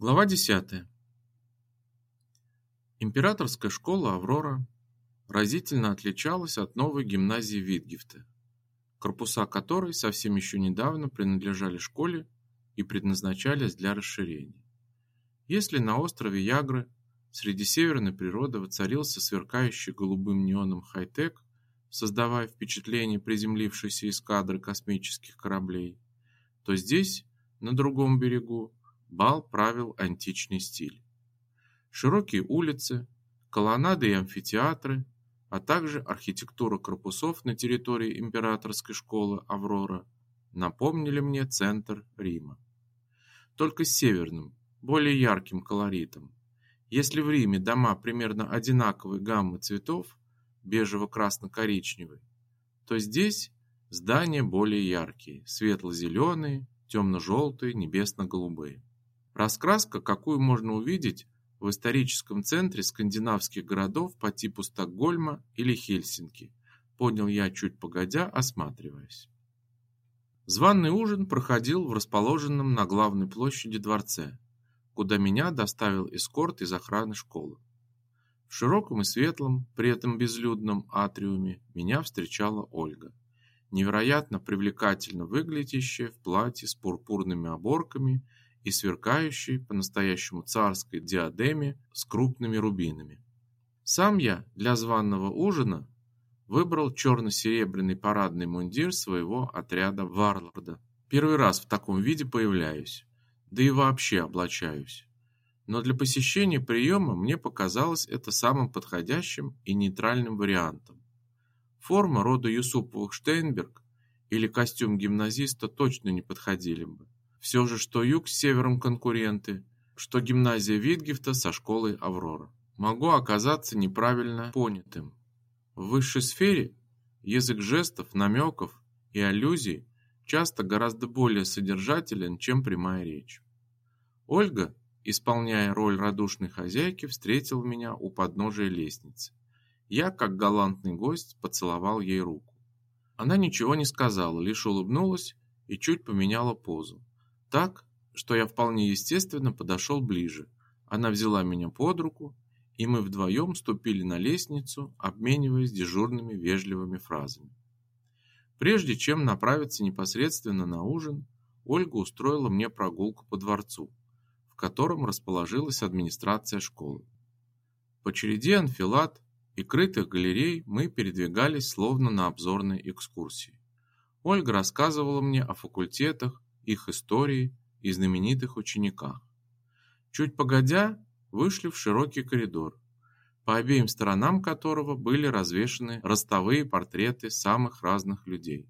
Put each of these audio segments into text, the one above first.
Глава 10. Императорская школа «Аврора» разительно отличалась от новой гимназии Витгефта, корпуса которой совсем еще недавно принадлежали школе и предназначались для расширения. Если на острове Ягры среди северной природы воцарился сверкающий голубым неоном хай-тек, создавая впечатление приземлившейся эскадры космических кораблей, то здесь, на другом берегу, бал правил античный стиль. Широкие улицы, колоннады и амфитеатры, а также архитектура корпусов на территории императорской школы Аврора напомнили мне центр Рима. Только с северным, более ярким колоритом. Если в Риме дома примерно одинаковой гаммы цветов, бежево-красно-коричневый, то здесь здания более яркие, светло-зеленые, темно-желтые, небесно-голубые. Раскраска, какую можно увидеть в историческом центре скандинавских городов по типу Стокгольма или Хельсинки, понял я чуть погодя, осматриваясь. Званный ужин проходил в расположенном на главной площади дворце, куда меня доставил эскорт из охраны школы. В широком и светлом, при этом безлюдном атриуме меня встречала Ольга, невероятно привлекательно выглядящая в платье с пурпурными оборками и сверкающей по-настоящему царской диадеме с крупными рубинами. Сам я для званого ужина выбрал черно-серебряный парадный мундир своего отряда варлорда. Первый раз в таком виде появляюсь, да и вообще облачаюсь. Но для посещения приема мне показалось это самым подходящим и нейтральным вариантом. Форма рода Юсуповых Штейнберг или костюм гимназиста точно не подходили бы. Все же, что юг с севером конкуренты, что гимназия Витгефта со школой Аврора. Могу оказаться неправильно понятым. В высшей сфере язык жестов, намеков и аллюзий часто гораздо более содержателен, чем прямая речь. Ольга, исполняя роль радушной хозяйки, встретила меня у подножия лестницы. Я, как галантный гость, поцеловал ей руку. Она ничего не сказала, лишь улыбнулась и чуть поменяла позу. Так, что я вполне естественно подошел ближе. Она взяла меня под руку, и мы вдвоем ступили на лестницу, обмениваясь дежурными вежливыми фразами. Прежде чем направиться непосредственно на ужин, Ольга устроила мне прогулку по дворцу, в котором расположилась администрация школы. По череде анфилад и крытых галерей мы передвигались словно на обзорной экскурсии. Ольга рассказывала мне о факультетах, их истории и знаменитых учениках. Чуть погодя, вышли в широкий коридор, по обеим сторонам которого были развешаны ростовые портреты самых разных людей.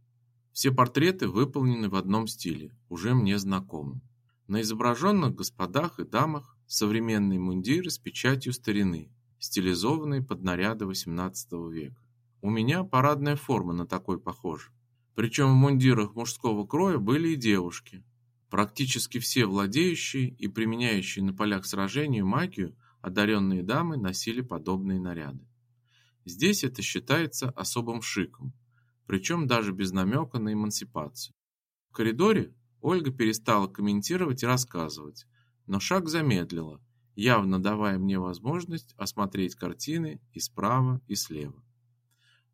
Все портреты выполнены в одном стиле, уже мне знакомом. На изображенных господах и дамах современные мундиры с печатью старины, стилизованные под наряды XVIII века. У меня парадная форма на такой похожа. Причем в мундирах мужского кроя были и девушки. Практически все владеющие и применяющие на полях сражений магию одаренные дамы носили подобные наряды. Здесь это считается особым шиком, причем даже без намека на эмансипацию. В коридоре Ольга перестала комментировать и рассказывать, но шаг замедлила, явно давая мне возможность осмотреть картины и справа, и слева.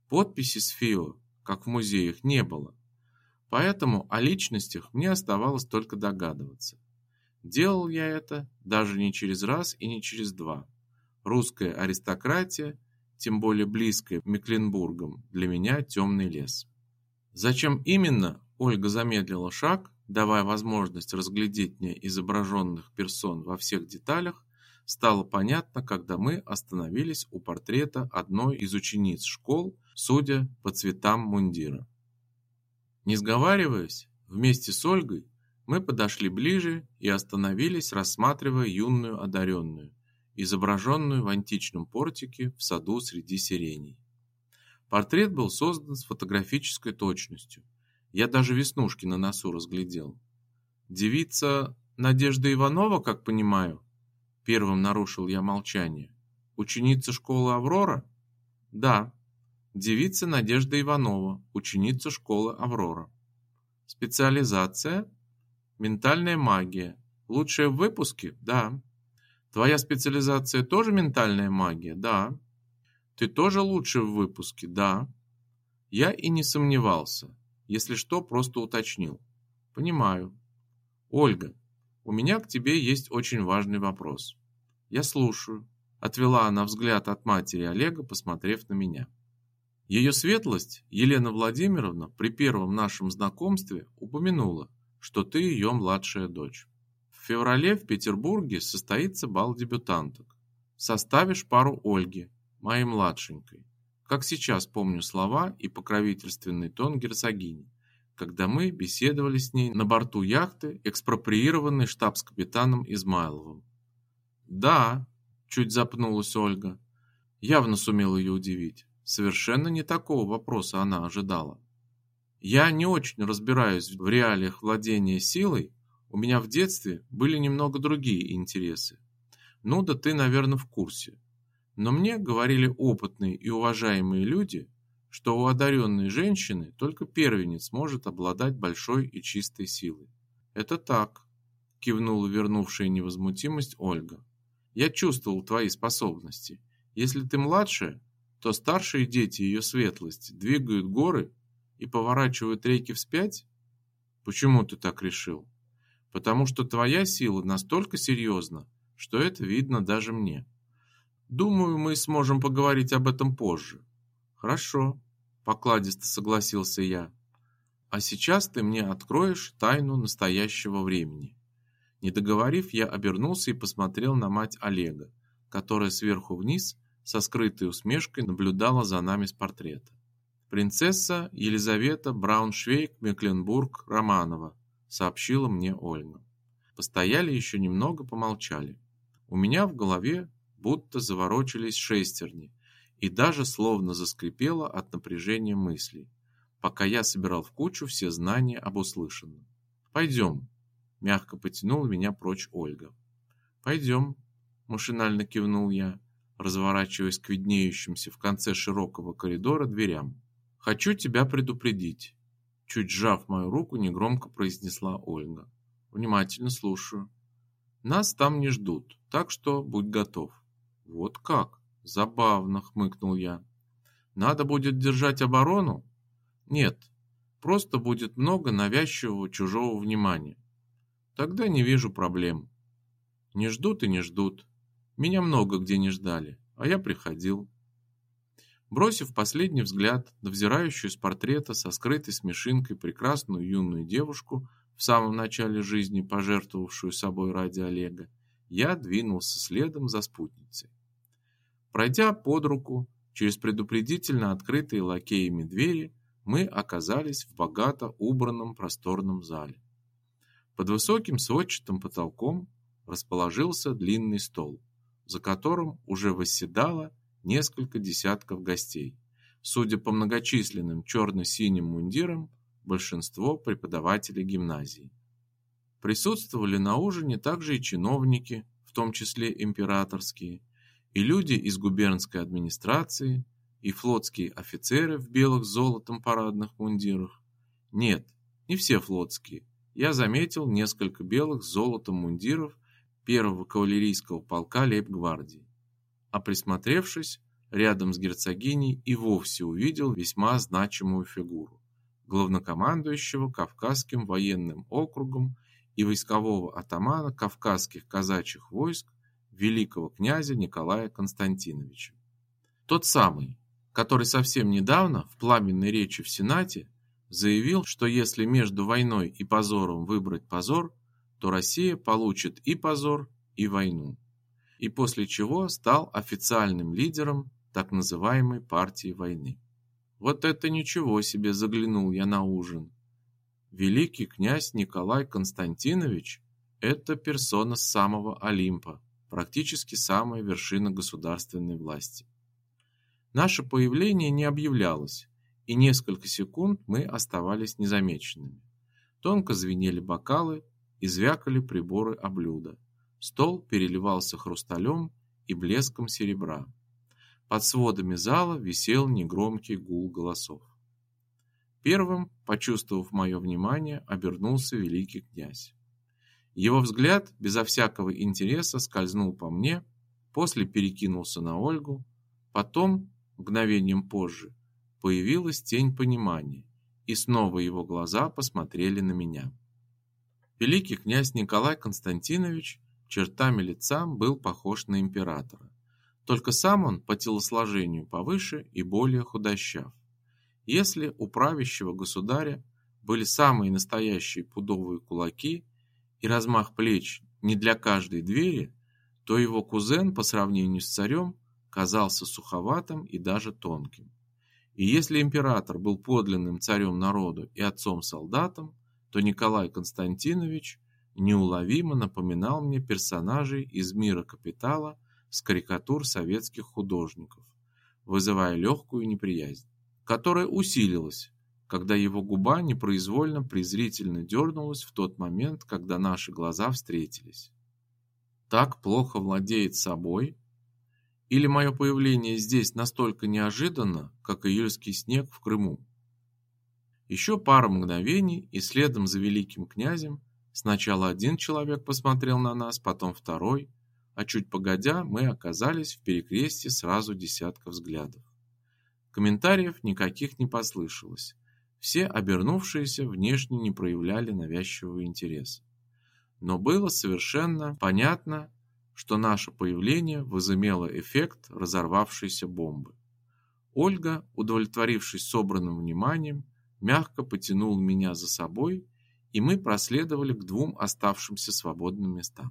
Подписи с ФИО как в музеях, не было. Поэтому о личностях мне оставалось только догадываться. Делал я это даже не через раз и не через два. Русская аристократия, тем более близкая Мекленбургом, для меня темный лес. Зачем именно Ольга замедлила шаг, давая возможность разглядеть мне изображенных персон во всех деталях, стало понятно, когда мы остановились у портрета одной из учениц школ, судя по цветам мундира. Не сговариваясь, вместе с Ольгой мы подошли ближе и остановились, рассматривая юную одаренную, изображенную в античном портике в саду среди сиреней. Портрет был создан с фотографической точностью. Я даже веснушки на носу разглядел. Девица Надежда Иванова, как понимаю, Первым нарушил я молчание. Ученица школы Аврора? Да. Девица Надежда Иванова, ученица школы Аврора. Специализация? Ментальная магия. Лучшая в выпуске? Да. Твоя специализация тоже ментальная магия? Да. Ты тоже лучший в выпуске? Да. Я и не сомневался. Если что, просто уточнил. Понимаю. Ольга, у меня к тебе есть очень важный вопрос. Я слушаю. Отвела она взгляд от матери Олега, посмотрев на меня. Ее светлость, Елена Владимировна, при первом нашем знакомстве упомянула, что ты ее младшая дочь. В феврале в Петербурге состоится бал дебютанток. Составишь пару Ольги, моей младшенькой. Как сейчас помню слова и покровительственный тон герцогини, когда мы беседовали с ней на борту яхты, экспроприированной штабс-капитаном Измайловым. Да, чуть запнулась Ольга. Явно сумел ее удивить. Совершенно не такого вопроса она ожидала. Я не очень разбираюсь в реалиях владения силой, у меня в детстве были немного другие интересы. Ну да ты, наверное, в курсе. Но мне говорили опытные и уважаемые люди, что у одаренной женщины только первенец может обладать большой и чистой силой. Это так, кивнула вернувшая невозмутимость Ольга. Я чувствовал твои способности. Если ты младшая, то старшие дети ее светлости двигают горы и поворачивают реки вспять? Почему ты так решил? потому что твоя сила настолько серьезна, что это видно даже мне. Думаю, мы сможем поговорить об этом позже. Хорошо, покладисто согласился я. А сейчас ты мне откроешь тайну настоящего времени. Не договорив, я обернулся и посмотрел на мать Олега, которая сверху вниз со скрытой усмешкой наблюдала за нами с портрета. Принцесса Елизавета Брауншвейг-Мекленбург-Романова, сообщила мне Ольга. Постояли еще немного, помолчали. У меня в голове будто заворочились шестерни, и даже словно заскрипело от напряжения мыслей, пока я собирал в кучу все знания об услышанном. Пойдем, мягко потянула меня прочь Ольга. Пойдем, машинально кивнул я, разворачиваясь к виднеющимся в конце широкого коридора дверям. Хочу тебя предупредить. Чуть сжав мою руку, негромко произнесла Ольга. Внимательно слушаю. Нас там не ждут, так что будь готов. Вот как? Забавно, хмыкнул я. Надо будет держать оборону? Нет, просто будет много навязчивого чужого внимания. Тогда не вижу проблем. Не ждут и не ждут. Меня много где не ждали, а я приходил. Бросив последний взгляд на взирающую с портрета со скрытой смешинкой прекрасную юную девушку, в самом начале жизни пожертвовавшую собой ради Олега, я двинулся следом за спутницей. Пройдя под руку через предупредительно открытые лакеями двери, мы оказались в богато убранном просторном зале. Под высоким сводчатым потолком расположился длинный стол, за которым уже восседало несколько десятков гостей. Судя по многочисленным черно-синим мундирам, большинство преподавателей гимназии. Присутствовали на ужине также и чиновники, в том числе императорские, и люди из губернской администрации, и флотские офицеры в белых с золотом парадных мундирах. Нет, не все флотские. Я заметил несколько белых с золотом мундиров первого кавалерийского полка лейб-гвардии а присмотревшись, рядом с герцогиней и вовсе увидел весьма значимую фигуру главнокомандующего Кавказским военным округом и войскового атамана Кавказских казачьих войск великого князя Николая Константиновича. Тот самый, который совсем недавно в пламенной речи в Сенате заявил, что если между войной и позором выбрать позор, то Россия получит и позор, и войну и после чего стал официальным лидером так называемой партии войны. Вот это ничего себе, заглянул я на ужин. Великий князь Николай Константинович это персона самого Олимпа, практически самая вершина государственной власти. Наше появление не объявлялось, и несколько секунд мы оставались незамеченными. Тонко звенели бокалы и звякали приборы о блюда. Стол переливался хрусталем и блеском серебра. Под сводами зала висел негромкий гул голосов. Первым, почувствовав мое внимание, обернулся великий князь. Его взгляд безо всякого интереса скользнул по мне, после перекинулся на Ольгу, потом, мгновением позже, появилась тень понимания, и снова его глаза посмотрели на меня. Великий князь Николай Константинович чертами лица был похож на императора. Только сам он по телосложению повыше и более худощав. Если у правящего государя были самые настоящие пудовые кулаки и размах плеч не для каждой двери, то его кузен по сравнению с царем казался суховатым и даже тонким. И если император был подлинным царем народу и отцом-солдатом, то Николай Константинович неуловимо напоминал мне персонажей из мира капитала с карикатур советских художников, вызывая легкую неприязнь, которая усилилась, когда его губа непроизвольно презрительно дернулась в тот момент, когда наши глаза встретились. Так плохо владеет собой, или мое появление здесь настолько неожиданно, как июльский снег в Крыму? Еще пара мгновений, и следом за великим князем сначала один человек посмотрел на нас, потом второй, а чуть погодя мы оказались в перекрестье сразу десятка взглядов. Комментариев никаких не послышалось. Все обернувшиеся внешне не проявляли навязчивого интереса. Но было совершенно понятно, что наше появление возымело эффект разорвавшейся бомбы. Ольга, удовлетворившись собранным вниманием, мягко потянула меня за собой, и мы проследовали к двум оставшимся свободным местам.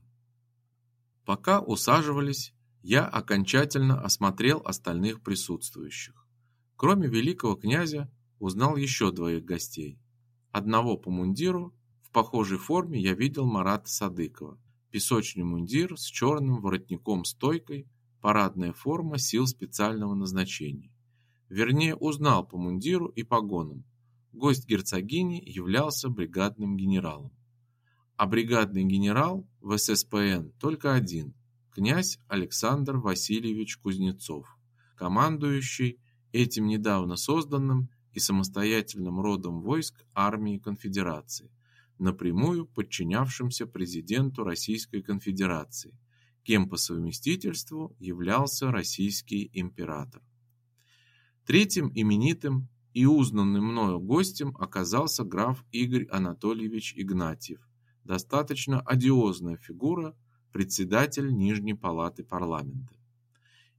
Пока усаживались, я окончательно осмотрел остальных присутствующих. Кроме великого князя, узнал еще двоих гостей. Одного по мундиру, в похожей форме я видел Марата Садыкова, песочный мундир с черным воротником-стойкой, парадная форма сил специального назначения. Вернее, узнал по мундиру и погонам. Гость герцогини являлся бригадным генералом. А бригадный генерал в ССПН только один князь Александр Васильевич Кузнецов, командующий этим недавно созданным и самостоятельным родом войск армии конфедерации – напрямую подчинявшимся президенту Российской Конфедерации, кем по совместительству являлся российский император. Третьим именитым и узнанным мною гостем оказался граф Игорь Анатольевич Игнатьев, достаточно одиозная фигура, председатель Нижней палаты парламента.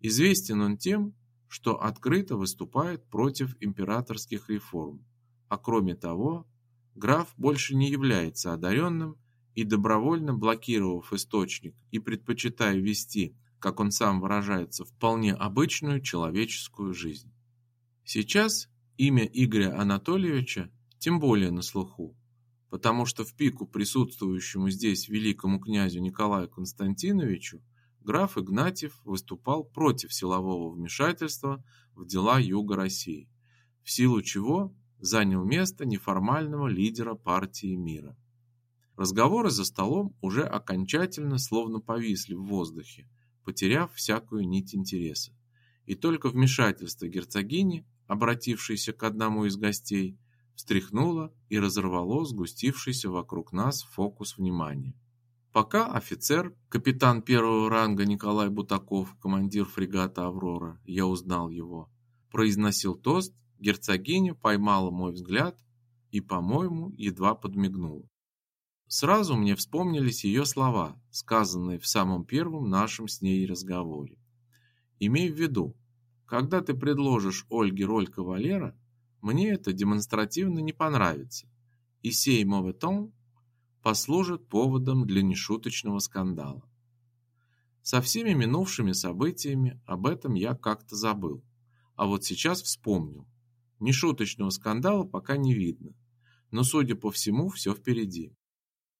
Известен он тем, что открыто выступает против императорских реформ, а кроме того, граф больше не является одаренным и добровольно блокировав источник и предпочитая вести, как он сам выражается, вполне обычную человеческую жизнь. Сейчас имя Игоря Анатольевича тем более на слуху, потому что в пику присутствующему здесь великому князю Николаю Константиновичу граф Игнатьев выступал против силового вмешательства в дела Юга России, в силу чего занял место неформального лидера партии мира. Разговоры за столом уже окончательно словно повисли в воздухе, потеряв всякую нить интереса. И только вмешательство герцогини, обратившейся к одному из гостей, встряхнуло и разорвало сгустившийся вокруг нас фокус внимания. Пока офицер, капитан первого ранга Николай Бутаков, командир фрегата «Аврора», я узнал его, произносил тост Герцогиня поймала мой взгляд и, по-моему, едва подмигнула. Сразу мне вспомнились ее слова, сказанные в самом первом нашем с ней разговоре. Имей в виду, когда ты предложишь Ольге роль кавалера, мне это демонстративно не понравится, и сей моветон послужит поводом для нешуточного скандала. Со всеми минувшими событиями об этом я как-то забыл, а вот сейчас вспомнил. Нешуточного скандала пока не видно, но, судя по всему, все впереди.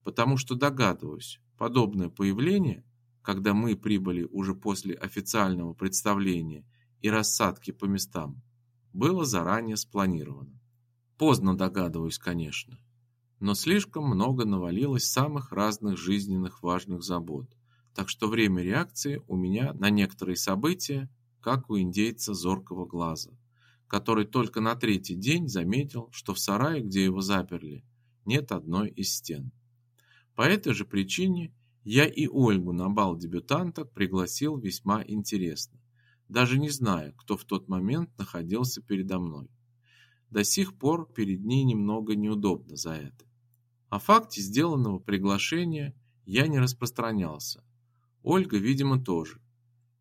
Потому что догадываюсь, подобное появление, когда мы прибыли уже после официального представления и рассадки по местам, было заранее спланировано. Поздно догадываюсь, конечно, но слишком много навалилось самых разных жизненных важных забот, так что время реакции у меня на некоторые события, как у индейца зоркого глаза – который только на третий день заметил, что в сарае, где его заперли, нет одной из стен. По этой же причине я и Ольгу на бал дебютанток пригласил весьма интересно, даже не зная, кто в тот момент находился передо мной. До сих пор перед ней немного неудобно за это. О факте сделанного приглашения я не распространялся. Ольга, видимо, тоже.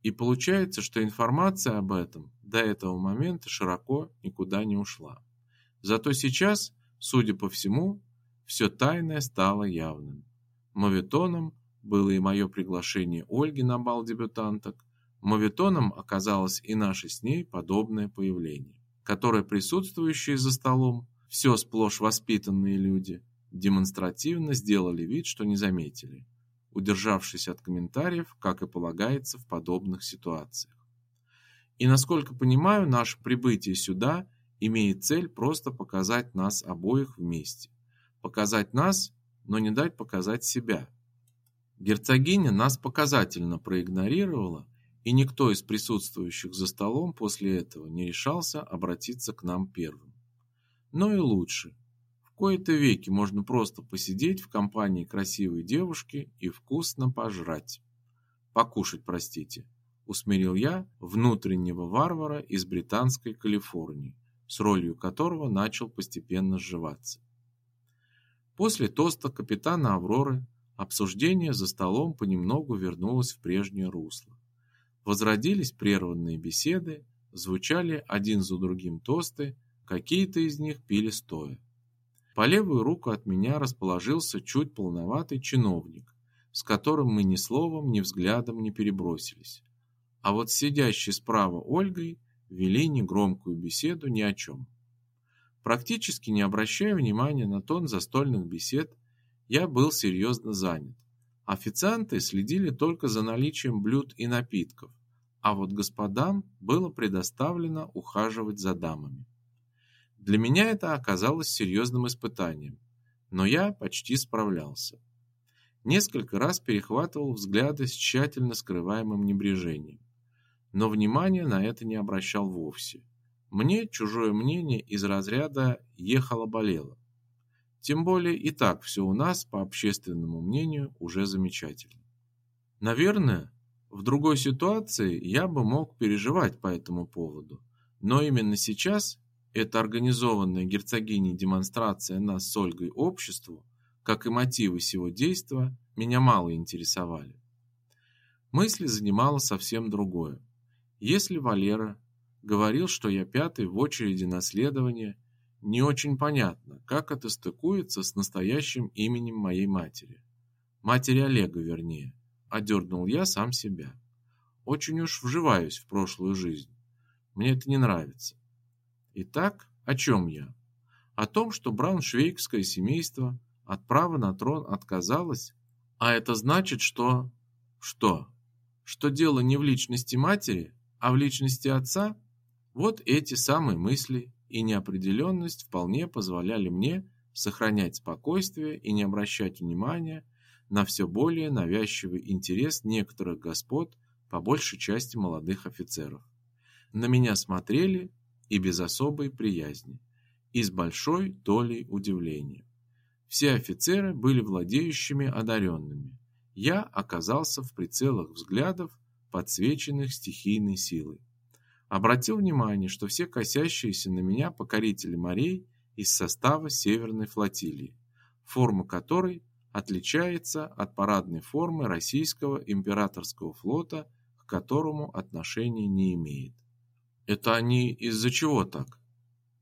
И получается, что информация об этом до этого момента широко никуда не ушла. Зато сейчас, судя по всему, все тайное стало явным. Моветоном было и мое приглашение Ольги на бал дебютанток. Моветоном оказалось и наше с ней подобное появление, которое присутствующие за столом, все сплошь воспитанные люди, демонстративно сделали вид, что не заметили, удержавшись от комментариев, как и полагается в подобных ситуациях. И насколько понимаю, наше прибытие сюда имеет цель просто показать нас обоих вместе. Показать нас, но не дать показать себя. Герцогиня нас показательно проигнорировала, и никто из присутствующих за столом после этого не решался обратиться к нам первым. Но и лучше. Кои-то веки можно просто посидеть в компании красивой девушки и вкусно пожрать. Покушать, простите, усмирил я внутреннего варвара из британской Калифорнии, с ролью которого начал постепенно сживаться. После тоста капитана Авроры обсуждение за столом понемногу вернулось в прежнее русло. Возродились прерванные беседы, звучали один за другим тосты, какие-то из них пили стоя. По левую руку от меня расположился чуть полноватый чиновник, с которым мы ни словом, ни взглядом не перебросились. А вот сидящий справа Ольгой вели негромкую беседу ни о чем. Практически не обращая внимания на тон застольных бесед, я был серьезно занят. Официанты следили только за наличием блюд и напитков, а вот господам было предоставлено ухаживать за дамами. Для меня это оказалось серьезным испытанием, но я почти справлялся. Несколько раз перехватывал взгляды с тщательно скрываемым небрежением, но внимания на это не обращал вовсе. Мне чужое мнение из разряда ехало-болело. Тем более и так все у нас, по общественному мнению, уже замечательно. Наверное, в другой ситуации я бы мог переживать по этому поводу, но именно сейчас эта организованная герцогиней демонстрация нас с Ольгой обществу, как и мотивы сего действа, меня мало интересовали. Мысли занимало совсем другое. Если Валера говорил, что я пятый в очереди наследования, не очень понятно, как это стыкуется с настоящим именем моей матери. Матери Олега, вернее. Одернул я сам себя. Очень уж вживаюсь в прошлую жизнь. Мне это не нравится. Итак, о чем я? О том, что брауншвейгское семейство от права на трон отказалось, а это значит, что... Что? Что дело не в личности матери, а в личности отца? Вот эти самые мысли и неопределенность вполне позволяли мне сохранять спокойствие и не обращать внимания на все более навязчивый интерес некоторых господ, по большей части молодых офицеров. На меня смотрели и без особой приязни, и с большой долей удивления. Все офицеры были владеющими одаренными. Я оказался в прицелах взглядов, подсвеченных стихийной силой обратил внимание, что все косящиеся на меня покорители морей из состава Северной флотилии, форма которой отличается от парадной формы российского императорского флота, к которому отношения не имеет. Это они из-за чего так?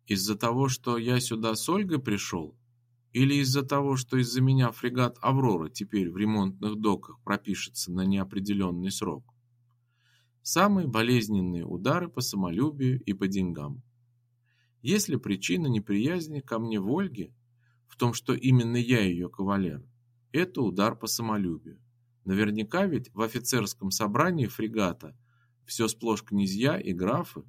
Из-за того, что я сюда с Ольгой пришел? Или из-за того, что из-за меня фрегат Аврора теперь в ремонтных доках пропишется на неопределенный срок? самые болезненные удары по самолюбию и по деньгам. Если причина неприязни ко мне в Ольге в том, что именно я ее кавалер, это удар по самолюбию. Наверняка ведь в офицерском собрании фрегата все сплошь князья и графы,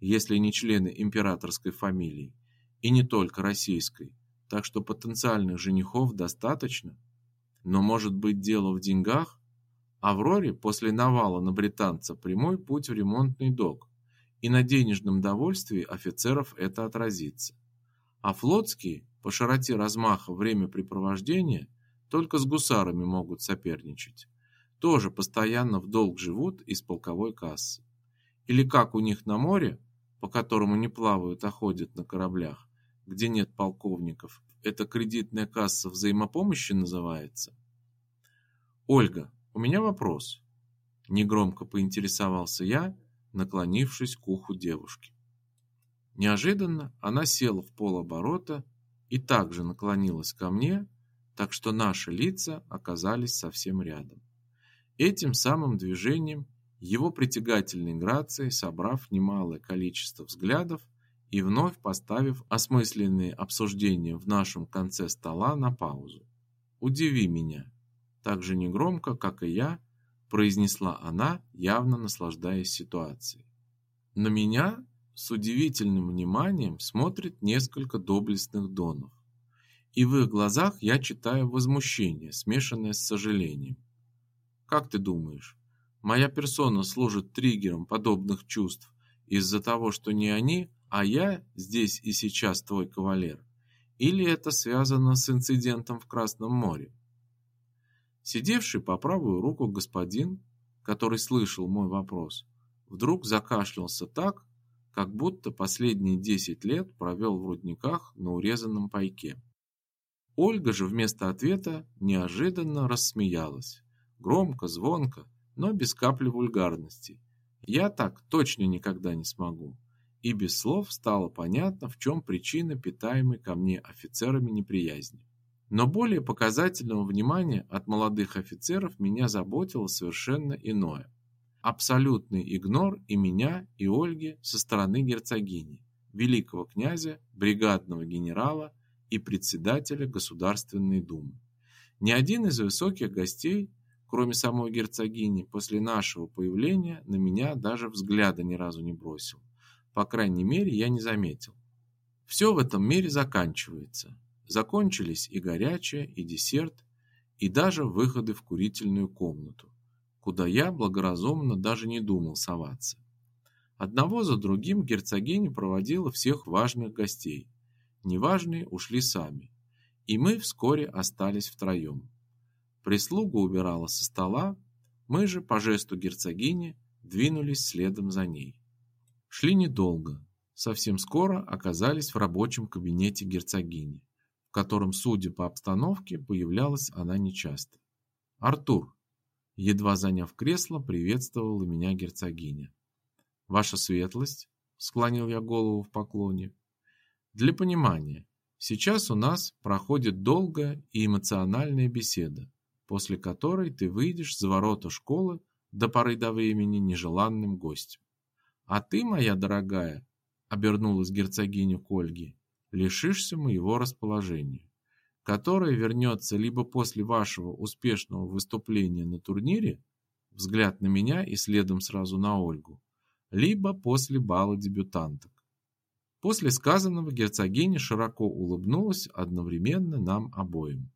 если не члены императорской фамилии, и не только российской, так что потенциальных женихов достаточно. Но может быть дело в деньгах? Авроре после навала на британца прямой путь в ремонтный док, и на денежном довольствии офицеров это отразится. А флотские, по широте размаха времяпрепровождения, только с гусарами могут соперничать. Тоже постоянно в долг живут из полковой кассы. Или как у них на море, по которому не плавают, а ходят на кораблях, где нет полковников, это кредитная касса взаимопомощи называется. Ольга, у меня вопрос. Негромко поинтересовался я, наклонившись к уху девушки. Неожиданно она села в полоборота и также наклонилась ко мне, так что наши лица оказались совсем рядом. Этим самым движением, его притягательной грацией, собрав немалое количество взглядов и вновь поставив осмысленные обсуждения в нашем конце стола на паузу. «Удиви меня», так же негромко, как и я, произнесла она, явно наслаждаясь ситуацией. На меня с удивительным вниманием смотрит несколько доблестных донов. И в их глазах я читаю возмущение, смешанное с сожалением. Как ты думаешь, моя персона служит триггером подобных чувств из-за того, что не они, а я здесь и сейчас твой кавалер? Или это связано с инцидентом в Красном море? Сидевший по правую руку господин, который слышал мой вопрос, вдруг закашлялся так, как будто последние десять лет провел в рудниках на урезанном пайке. Ольга же вместо ответа неожиданно рассмеялась. Громко, звонко, но без капли вульгарности. Я так точно никогда не смогу. И без слов стало понятно, в чем причина питаемой ко мне офицерами неприязни. Но более показательного внимания от молодых офицеров меня заботило совершенно иное абсолютный игнор и меня, и Ольги со стороны герцогини, великого князя, бригадного генерала и председателя Государственной Думы. Ни один из высоких гостей, кроме самой герцогини, после нашего появления на меня даже взгляда ни разу не бросил. По крайней мере, я не заметил. Все в этом мире заканчивается. Закончились и горячее, и десерт, и даже выходы в курительную комнату куда я благоразумно даже не думал соваться. Одного за другим герцогиня проводила всех важных гостей. Неважные ушли сами, и мы вскоре остались втроем. Прислуга убирала со стола, мы же по жесту герцогини двинулись следом за ней. Шли недолго, совсем скоро оказались в рабочем кабинете герцогини, в котором, судя по обстановке, появлялась она нечасто. Артур, Едва заняв кресло, приветствовала меня герцогиня. Ваша светлость, склонил я голову в поклоне. Для понимания, сейчас у нас проходит долгая и эмоциональная беседа, после которой ты выйдешь за ворота школы до поры до времени нежеланным гостем. А ты, моя дорогая, обернулась герцогиня к Ольге, лишишься моего расположения которая вернется либо после вашего успешного выступления на турнире, взгляд на меня и следом сразу на Ольгу, либо после бала дебютанток. После сказанного герцогиня широко улыбнулась одновременно нам обоим.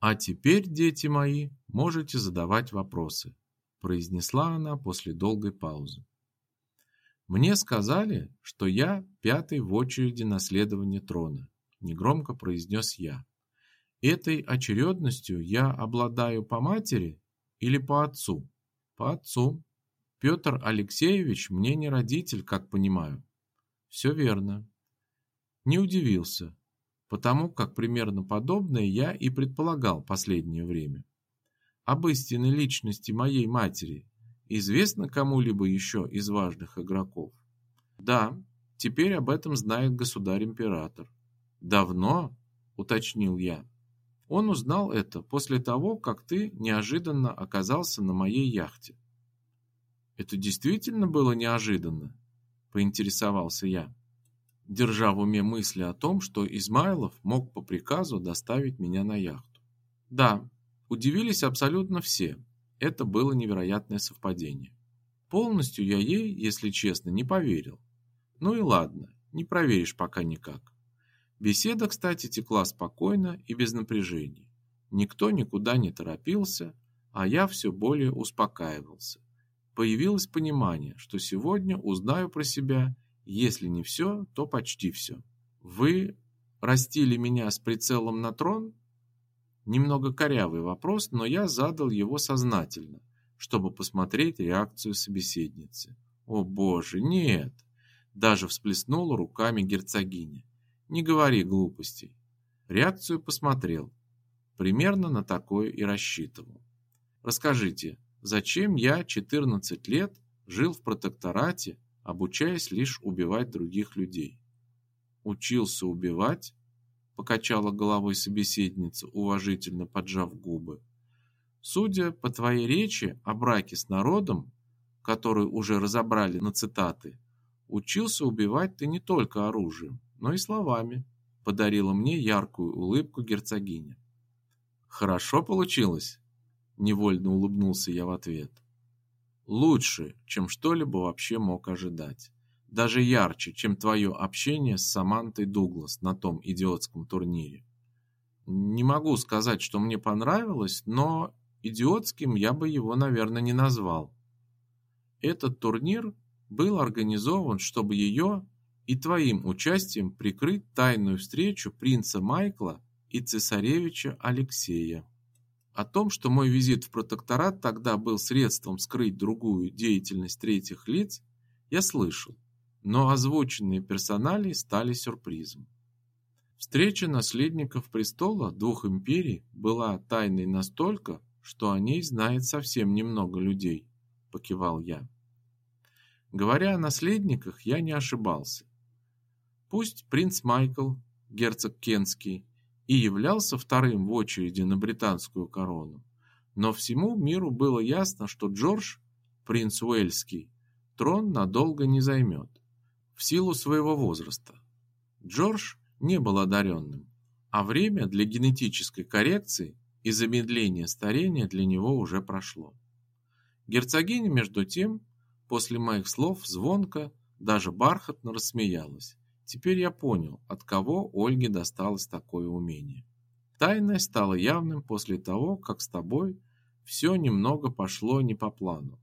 А теперь, дети мои, можете задавать вопросы, произнесла она после долгой паузы. Мне сказали, что я пятый в очереди наследования трона, негромко произнес я. Этой очередностью я обладаю по матери или по отцу? По отцу. Петр Алексеевич мне не родитель, как понимаю. Все верно. Не удивился, потому как примерно подобное я и предполагал последнее время. Об истинной личности моей матери известно кому-либо еще из важных игроков? Да, теперь об этом знает государь-император. Давно, уточнил я. Он узнал это после того, как ты неожиданно оказался на моей яхте. Это действительно было неожиданно, поинтересовался я, держа в уме мысли о том, что Измайлов мог по приказу доставить меня на яхту. Да, удивились абсолютно все. Это было невероятное совпадение. Полностью я ей, если честно, не поверил. Ну и ладно, не проверишь пока никак. Беседа, кстати, текла спокойно и без напряжения. Никто никуда не торопился, а я все более успокаивался. Появилось понимание, что сегодня узнаю про себя, если не все, то почти все. Вы растили меня с прицелом на трон? Немного корявый вопрос, но я задал его сознательно, чтобы посмотреть реакцию собеседницы. О, боже, нет. Даже всплеснула руками герцогиня. Не говори глупостей. Реакцию посмотрел. Примерно на такое и рассчитывал. Расскажите, зачем я 14 лет жил в протекторате, обучаясь лишь убивать других людей? Учился убивать? Покачала головой собеседница, уважительно поджав губы. Судя по твоей речи о браке с народом, которую уже разобрали на цитаты, учился убивать ты не только оружием, но и словами. Подарила мне яркую улыбку герцогиня. Хорошо получилось, невольно улыбнулся я в ответ. Лучше, чем что-либо вообще мог ожидать. Даже ярче, чем твое общение с Самантой Дуглас на том идиотском турнире. Не могу сказать, что мне понравилось, но идиотским я бы его, наверное, не назвал. Этот турнир был организован, чтобы ее и твоим участием прикрыть тайную встречу принца Майкла и цесаревича Алексея. О том, что мой визит в протекторат тогда был средством скрыть другую деятельность третьих лиц, я слышал, но озвученные персонали стали сюрпризом. Встреча наследников престола двух империй была тайной настолько, что о ней знает совсем немного людей, покивал я. Говоря о наследниках, я не ошибался. Пусть принц Майкл, герцог Кенский, и являлся вторым в очереди на британскую корону, но всему миру было ясно, что Джордж, принц Уэльский, трон надолго не займет, в силу своего возраста. Джордж не был одаренным, а время для генетической коррекции и замедления старения для него уже прошло. Герцогиня, между тем, после моих слов звонко, даже бархатно рассмеялась Теперь я понял, от кого Ольге досталось такое умение. Тайное стало явным после того, как с тобой все немного пошло не по плану.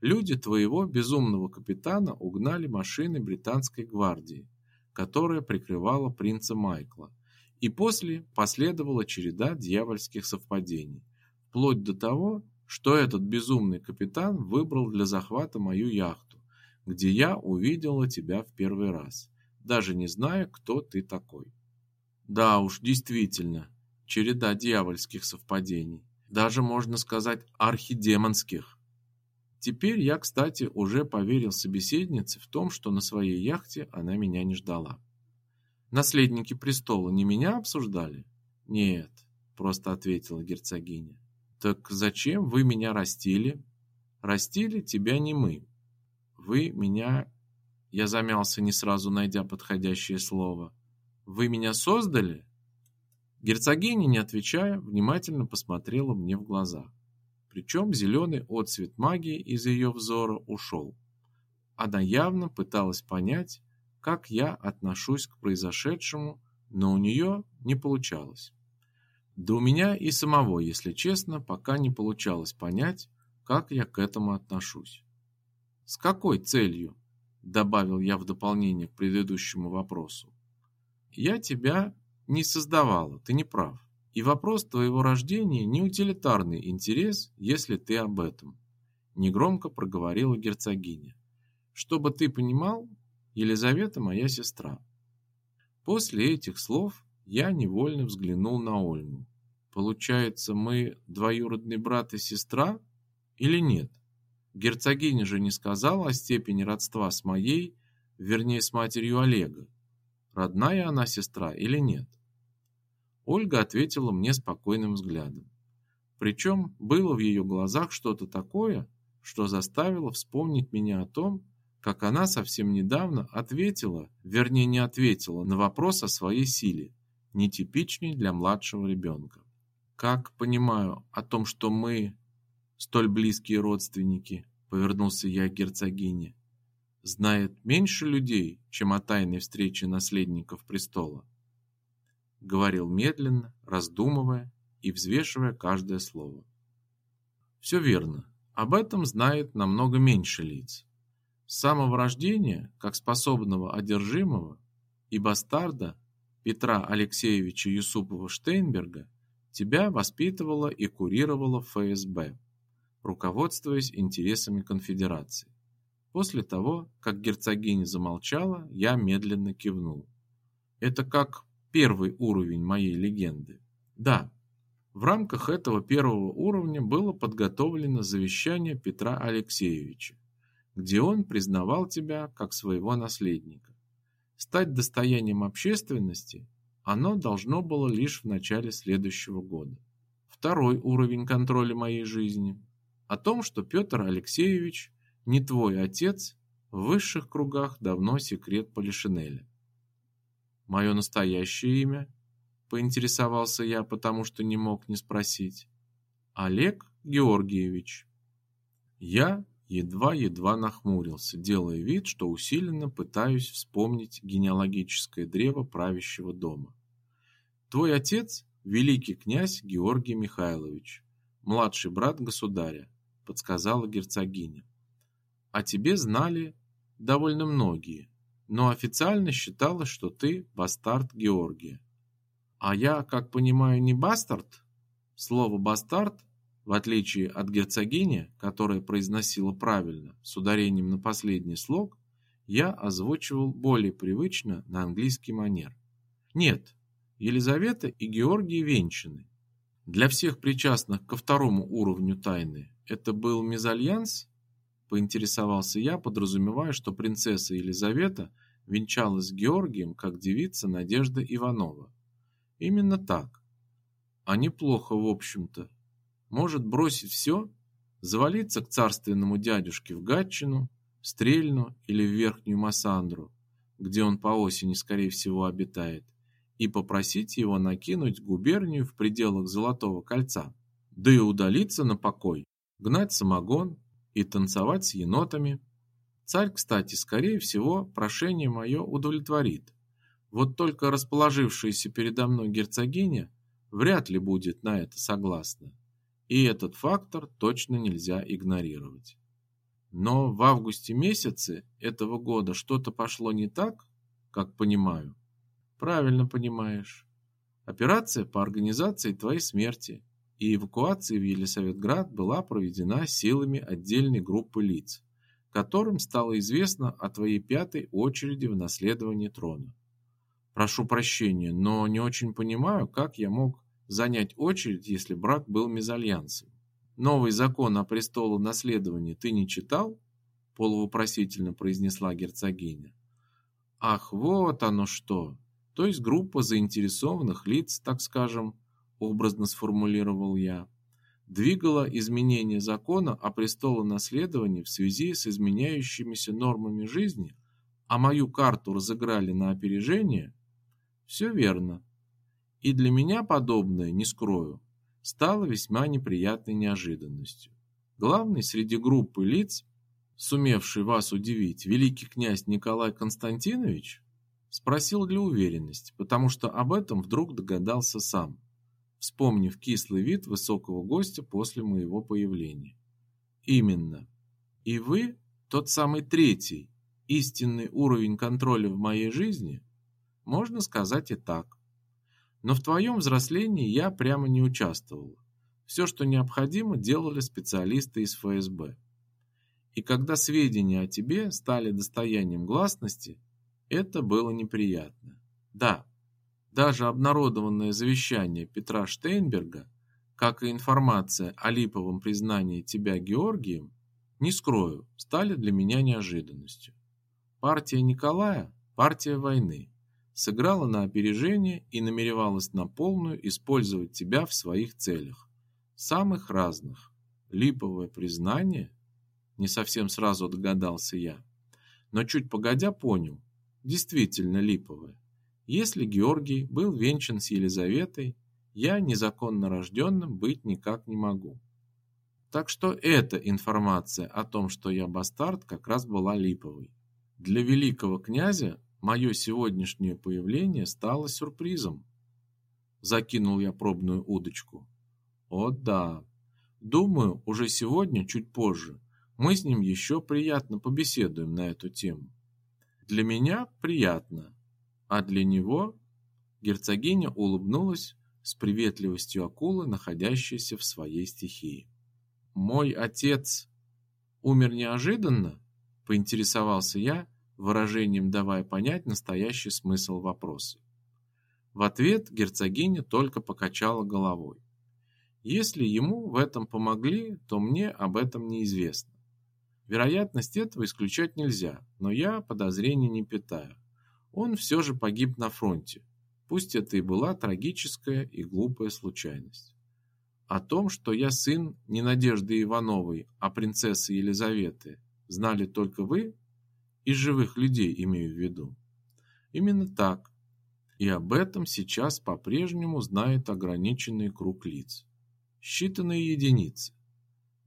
Люди твоего безумного капитана угнали машины британской гвардии, которая прикрывала принца Майкла. И после последовала череда дьявольских совпадений, вплоть до того, что этот безумный капитан выбрал для захвата мою яхту, где я увидела тебя в первый раз даже не зная, кто ты такой. Да уж, действительно, череда дьявольских совпадений, даже можно сказать архидемонских. Теперь я, кстати, уже поверил собеседнице в том, что на своей яхте она меня не ждала. Наследники престола не меня обсуждали? Нет, просто ответила герцогиня. Так зачем вы меня растили? Растили тебя не мы. Вы меня я замялся, не сразу найдя подходящее слово. Вы меня создали? Герцогиня, не отвечая, внимательно посмотрела мне в глаза. Причем зеленый отсвет магии из ее взора ушел. Она явно пыталась понять, как я отношусь к произошедшему, но у нее не получалось. Да у меня и самого, если честно, пока не получалось понять, как я к этому отношусь. С какой целью добавил я в дополнение к предыдущему вопросу. Я тебя не создавала, ты не прав. И вопрос твоего рождения не утилитарный интерес, если ты об этом, негромко проговорила герцогиня. Чтобы ты понимал, Елизавета моя сестра. После этих слов я невольно взглянул на Ольгу. Получается, мы двоюродный брат и сестра или нет? Герцогиня же не сказала о степени родства с моей, вернее, с матерью Олега. Родная она сестра или нет? Ольга ответила мне спокойным взглядом. Причем было в ее глазах что-то такое, что заставило вспомнить меня о том, как она совсем недавно ответила, вернее, не ответила на вопрос о своей силе, нетипичной для младшего ребенка. Как понимаю о том, что мы столь близкие родственники, повернулся я к герцогине, знает меньше людей, чем о тайной встрече наследников престола. Говорил медленно, раздумывая и взвешивая каждое слово. Все верно. Об этом знает намного меньше лиц. С самого рождения, как способного одержимого и бастарда Петра Алексеевича Юсупова Штейнберга, Тебя воспитывала и курировала ФСБ, руководствуясь интересами конфедерации. После того, как герцогиня замолчала, я медленно кивнул. Это как первый уровень моей легенды. Да, в рамках этого первого уровня было подготовлено завещание Петра Алексеевича, где он признавал тебя как своего наследника. Стать достоянием общественности оно должно было лишь в начале следующего года. Второй уровень контроля моей жизни о том, что Петр Алексеевич не твой отец, в высших кругах давно секрет Полишинеля. Мое настоящее имя, поинтересовался я, потому что не мог не спросить. Олег Георгиевич. Я едва-едва нахмурился, делая вид, что усиленно пытаюсь вспомнить генеалогическое древо правящего дома. Твой отец великий князь Георгий Михайлович, младший брат государя, подсказала герцогиня. О тебе знали довольно многие, но официально считалось, что ты бастард Георгия. А я, как понимаю, не бастард? Слово бастард, в отличие от герцогини, которая произносила правильно, с ударением на последний слог, я озвучивал более привычно на английский манер. Нет, Елизавета и Георгий венчаны. Для всех причастных ко второму уровню тайны это был мезальянс? Поинтересовался я, подразумевая, что принцесса Елизавета венчалась с Георгием как девица Надежда Иванова. Именно так. А неплохо, в общем-то. Может бросить все, завалиться к царственному дядюшке в Гатчину, Стрельну или в Верхнюю Массандру, где он по осени, скорее всего, обитает, и попросить его накинуть губернию в пределах Золотого кольца, да и удалиться на покой, гнать самогон и танцевать с енотами. Царь, кстати, скорее всего, прошение мое удовлетворит. Вот только расположившаяся передо мной герцогиня вряд ли будет на это согласна. И этот фактор точно нельзя игнорировать. Но в августе месяце этого года что-то пошло не так, как понимаю. Правильно понимаешь. Операция по организации твоей смерти и эвакуации в Елисаветград была проведена силами отдельной группы лиц, которым стало известно о твоей пятой очереди в наследовании трона. Прошу прощения, но не очень понимаю, как я мог занять очередь, если брак был мезальянсом. Новый закон о престолонаследовании ты не читал? полувопросительно произнесла герцогиня. Ах, вот оно что то есть группа заинтересованных лиц, так скажем, образно сформулировал я, двигала изменение закона о престолонаследовании в связи с изменяющимися нормами жизни, а мою карту разыграли на опережение. Все верно. И для меня подобное, не скрою, стало весьма неприятной неожиданностью. Главный среди группы лиц, сумевший вас удивить, великий князь Николай Константинович, Спросил для уверенности, потому что об этом вдруг догадался сам, вспомнив кислый вид высокого гостя после моего появления. Именно. И вы тот самый третий, истинный уровень контроля в моей жизни? Можно сказать и так. Но в твоем взрослении я прямо не участвовал. Все, что необходимо, делали специалисты из ФСБ. И когда сведения о тебе стали достоянием гласности, это было неприятно. Да, даже обнародованное завещание Петра Штейнберга, как и информация о липовом признании тебя Георгием, не скрою, стали для меня неожиданностью. Партия Николая, партия войны, сыграла на опережение и намеревалась на полную использовать тебя в своих целях, самых разных. Липовое признание? Не совсем сразу догадался я, но чуть погодя понял, действительно липовое. Если Георгий был венчан с Елизаветой, я незаконно рожденным быть никак не могу. Так что эта информация о том, что я бастард, как раз была липовой. Для великого князя мое сегодняшнее появление стало сюрпризом. Закинул я пробную удочку. О да. Думаю, уже сегодня, чуть позже, мы с ним еще приятно побеседуем на эту тему. Для меня приятно, а для него герцогиня улыбнулась с приветливостью акулы, находящейся в своей стихии. «Мой отец умер неожиданно?» – поинтересовался я, выражением давая понять настоящий смысл вопроса. В ответ герцогиня только покачала головой. Если ему в этом помогли, то мне об этом неизвестно. Вероятность этого исключать нельзя, но я подозрений не питаю. Он все же погиб на фронте, пусть это и была трагическая и глупая случайность. О том, что я сын не Надежды Ивановой, а принцессы Елизаветы, знали только вы, из живых людей имею в виду. Именно так. И об этом сейчас по-прежнему знает ограниченный круг лиц. Считанные единицы.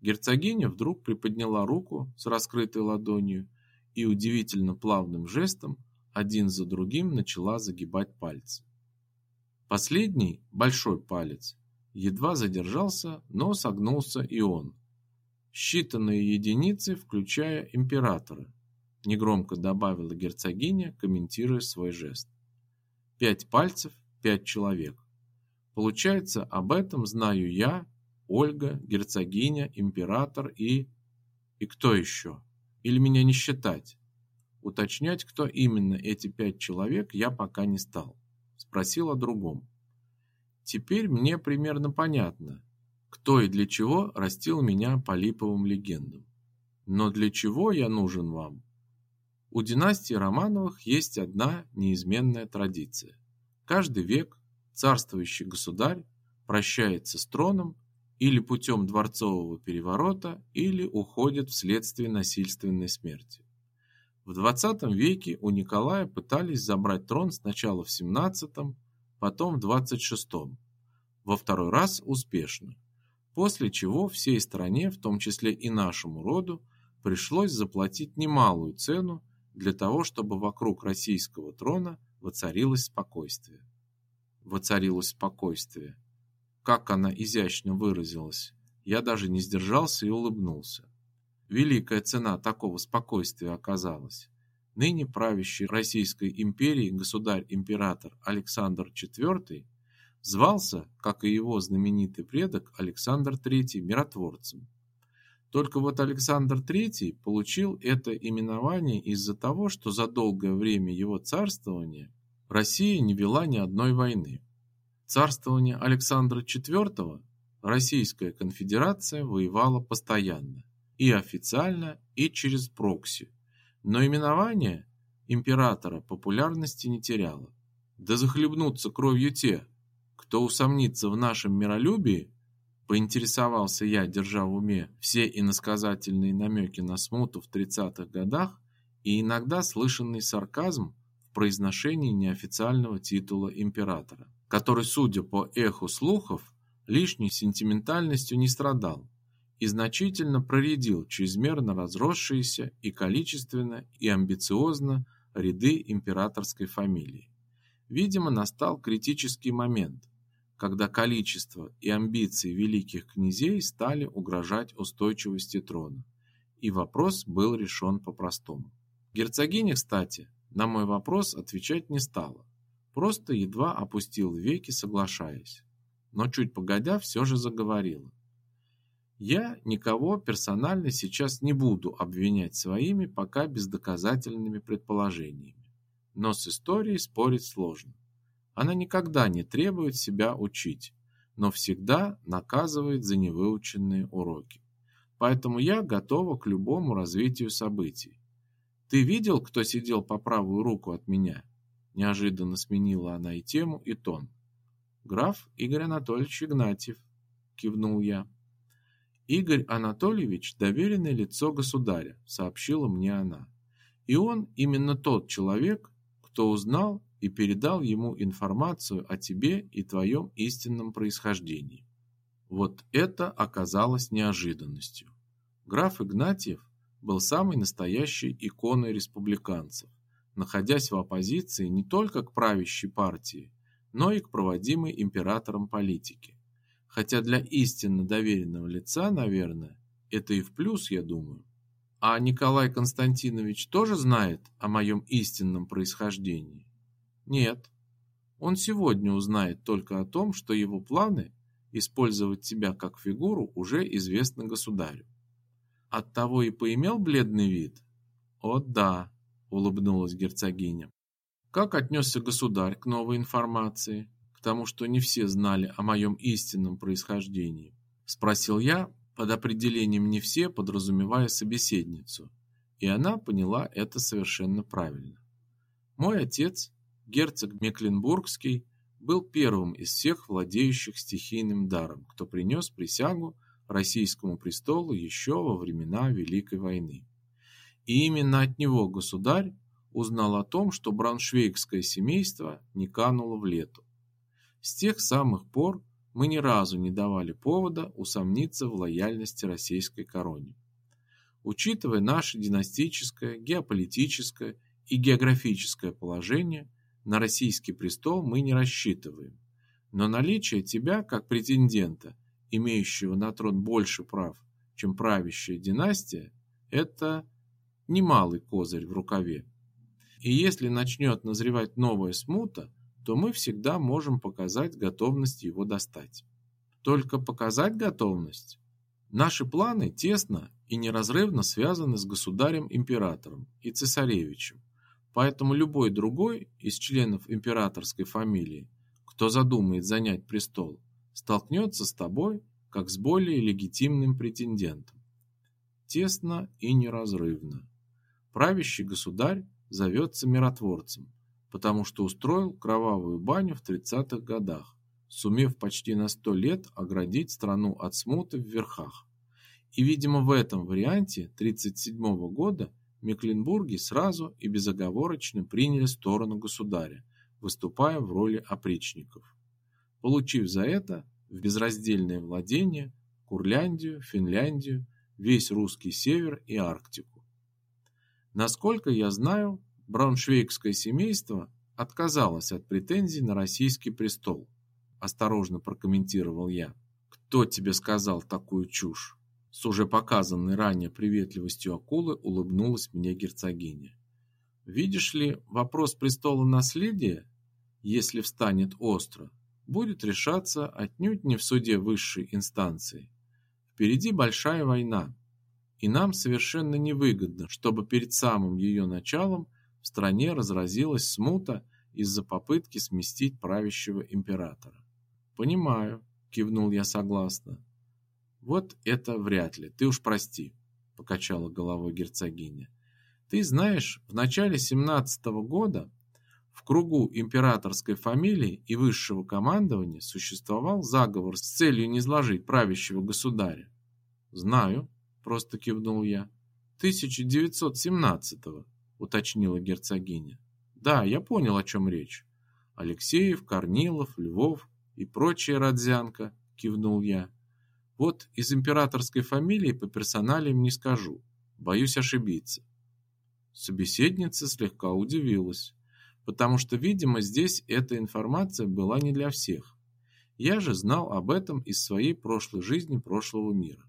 Герцогиня вдруг приподняла руку с раскрытой ладонью и удивительно плавным жестом один за другим начала загибать пальцы. Последний, большой палец, едва задержался, но согнулся и он. Считанные единицы, включая императора, негромко добавила герцогиня, комментируя свой жест. Пять пальцев, пять человек. Получается, об этом знаю я, Ольга, герцогиня, император и... И кто еще? Или меня не считать? Уточнять, кто именно эти пять человек, я пока не стал. Спросил о другом. Теперь мне примерно понятно, кто и для чего растил меня по липовым легендам. Но для чего я нужен вам? У династии Романовых есть одна неизменная традиция. Каждый век царствующий государь прощается с троном или путем дворцового переворота, или уходит вследствие насильственной смерти. В 20 веке у Николая пытались забрать трон сначала в 17-м, потом в 26-м. Во второй раз успешно. После чего всей стране, в том числе и нашему роду, пришлось заплатить немалую цену для того, чтобы вокруг российского трона воцарилось спокойствие. Воцарилось спокойствие. Как она изящно выразилась. Я даже не сдержался и улыбнулся. Великая цена такого спокойствия оказалась. Ныне правящий Российской империей государь-император Александр IV звался, как и его знаменитый предок Александр III, миротворцем. Только вот Александр III получил это именование из-за того, что за долгое время его царствования Россия не вела ни одной войны. Царствование Александра IV Российская конфедерация воевала постоянно и официально, и через прокси. Но именование императора популярности не теряло. Да захлебнутся кровью те, кто усомнится в нашем миролюбии, поинтересовался я, держа в уме все иносказательные намеки на смуту в 30-х годах и иногда слышанный сарказм в произношении неофициального титула императора, который, судя по эху слухов, лишней сентиментальностью не страдал и значительно проредил чрезмерно разросшиеся и количественно, и амбициозно ряды императорской фамилии. Видимо, настал критический момент, когда количество и амбиции великих князей стали угрожать устойчивости трона, и вопрос был решен по-простому. Герцогиня, кстати, на мой вопрос отвечать не стала, просто едва опустил веки, соглашаясь, но чуть погодя все же заговорила. Я никого персонально сейчас не буду обвинять своими пока бездоказательными предположениями. Но с историей спорить сложно. Она никогда не требует себя учить, но всегда наказывает за невыученные уроки. Поэтому я готова к любому развитию событий. Ты видел, кто сидел по правую руку от меня? Неожиданно сменила она и тему, и тон. Граф Игорь Анатольевич Игнатьев, кивнул я. Игорь Анатольевич – доверенное лицо государя, сообщила мне она. И он именно тот человек, кто узнал и передал ему информацию о тебе и твоем истинном происхождении. Вот это оказалось неожиданностью. Граф Игнатьев был самой настоящей иконой республиканцев, находясь в оппозиции не только к правящей партии, но и к проводимой императором политике. Хотя для истинно доверенного лица, наверное, это и в плюс, я думаю. А Николай Константинович тоже знает о моем истинном происхождении? Нет. Он сегодня узнает только о том, что его планы использовать тебя как фигуру уже известны государю. Оттого и поимел бледный вид. О да, улыбнулась герцогиня. Как отнесся государь к новой информации, к тому, что не все знали о моем истинном происхождении? Спросил я, под определением «не все» подразумевая собеседницу, и она поняла это совершенно правильно. Мой отец, герцог Мекленбургский, был первым из всех владеющих стихийным даром, кто принес присягу российскому престолу еще во времена Великой войны. И именно от него государь узнал о том, что брауншвейгское семейство не кануло в лету. С тех самых пор мы ни разу не давали повода усомниться в лояльности российской короне. Учитывая наше династическое, геополитическое и географическое положение, на российский престол мы не рассчитываем. Но наличие тебя как претендента, имеющего на трон больше прав, чем правящая династия, это немалый козырь в рукаве. И если начнет назревать новая смута, то мы всегда можем показать готовность его достать. Только показать готовность? Наши планы тесно и неразрывно связаны с государем-императором и цесаревичем. Поэтому любой другой из членов императорской фамилии, кто задумает занять престол, столкнется с тобой как с более легитимным претендентом. Тесно и неразрывно. Правящий государь зовется миротворцем, потому что устроил кровавую баню в 30-х годах, сумев почти на сто лет оградить страну от смуты в верхах. И, видимо, в этом варианте 37 -го года Мекленбурги сразу и безоговорочно приняли сторону государя, выступая в роли опричников, получив за это в безраздельное владение Курляндию, Финляндию, весь русский север и Арктику. Насколько я знаю, брауншвейгское семейство отказалось от претензий на российский престол, осторожно прокомментировал я. Кто тебе сказал такую чушь? С уже показанной ранее приветливостью акулы улыбнулась мне герцогиня. Видишь ли, вопрос престола наследия, если встанет остро, будет решаться отнюдь не в суде высшей инстанции. Впереди большая война, и нам совершенно невыгодно, чтобы перед самым ее началом в стране разразилась смута из-за попытки сместить правящего императора. Понимаю, кивнул я согласно. Вот это вряд ли. Ты уж прости, покачала головой герцогиня. Ты знаешь, в начале семнадцатого года в кругу императорской фамилии и высшего командования существовал заговор с целью низложить правящего государя. Знаю, просто кивнул я. 1917-го, уточнила герцогиня. Да, я понял, о чем речь. Алексеев, Корнилов, Львов и прочая родзянка, кивнул я. Вот из императорской фамилии по персоналиям не скажу, боюсь ошибиться. Собеседница слегка удивилась, потому что, видимо, здесь эта информация была не для всех. Я же знал об этом из своей прошлой жизни прошлого мира.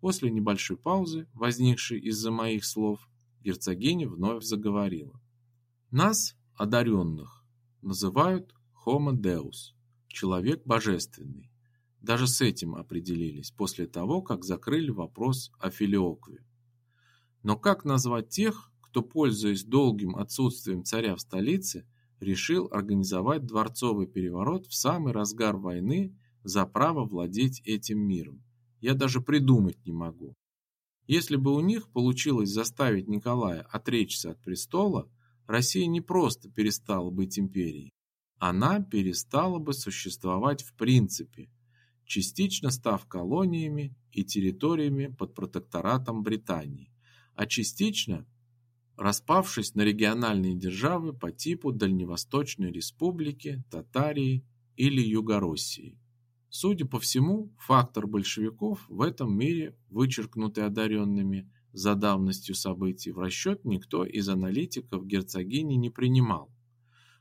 После небольшой паузы, возникшей из-за моих слов, герцогиня вновь заговорила. Нас, одаренных, называют Homo Deus, человек божественный. Даже с этим определились после того, как закрыли вопрос о филиокве. Но как назвать тех, кто, пользуясь долгим отсутствием царя в столице, решил организовать дворцовый переворот в самый разгар войны за право владеть этим миром? Я даже придумать не могу. Если бы у них получилось заставить Николая отречься от престола, Россия не просто перестала быть империей, она перестала бы существовать в принципе, частично став колониями и территориями под протекторатом Британии, а частично распавшись на региональные державы по типу Дальневосточной республики, Татарии или Югороссии. Судя по всему, фактор большевиков в этом мире, вычеркнутый одаренными за давностью событий, в расчет никто из аналитиков герцогини не принимал.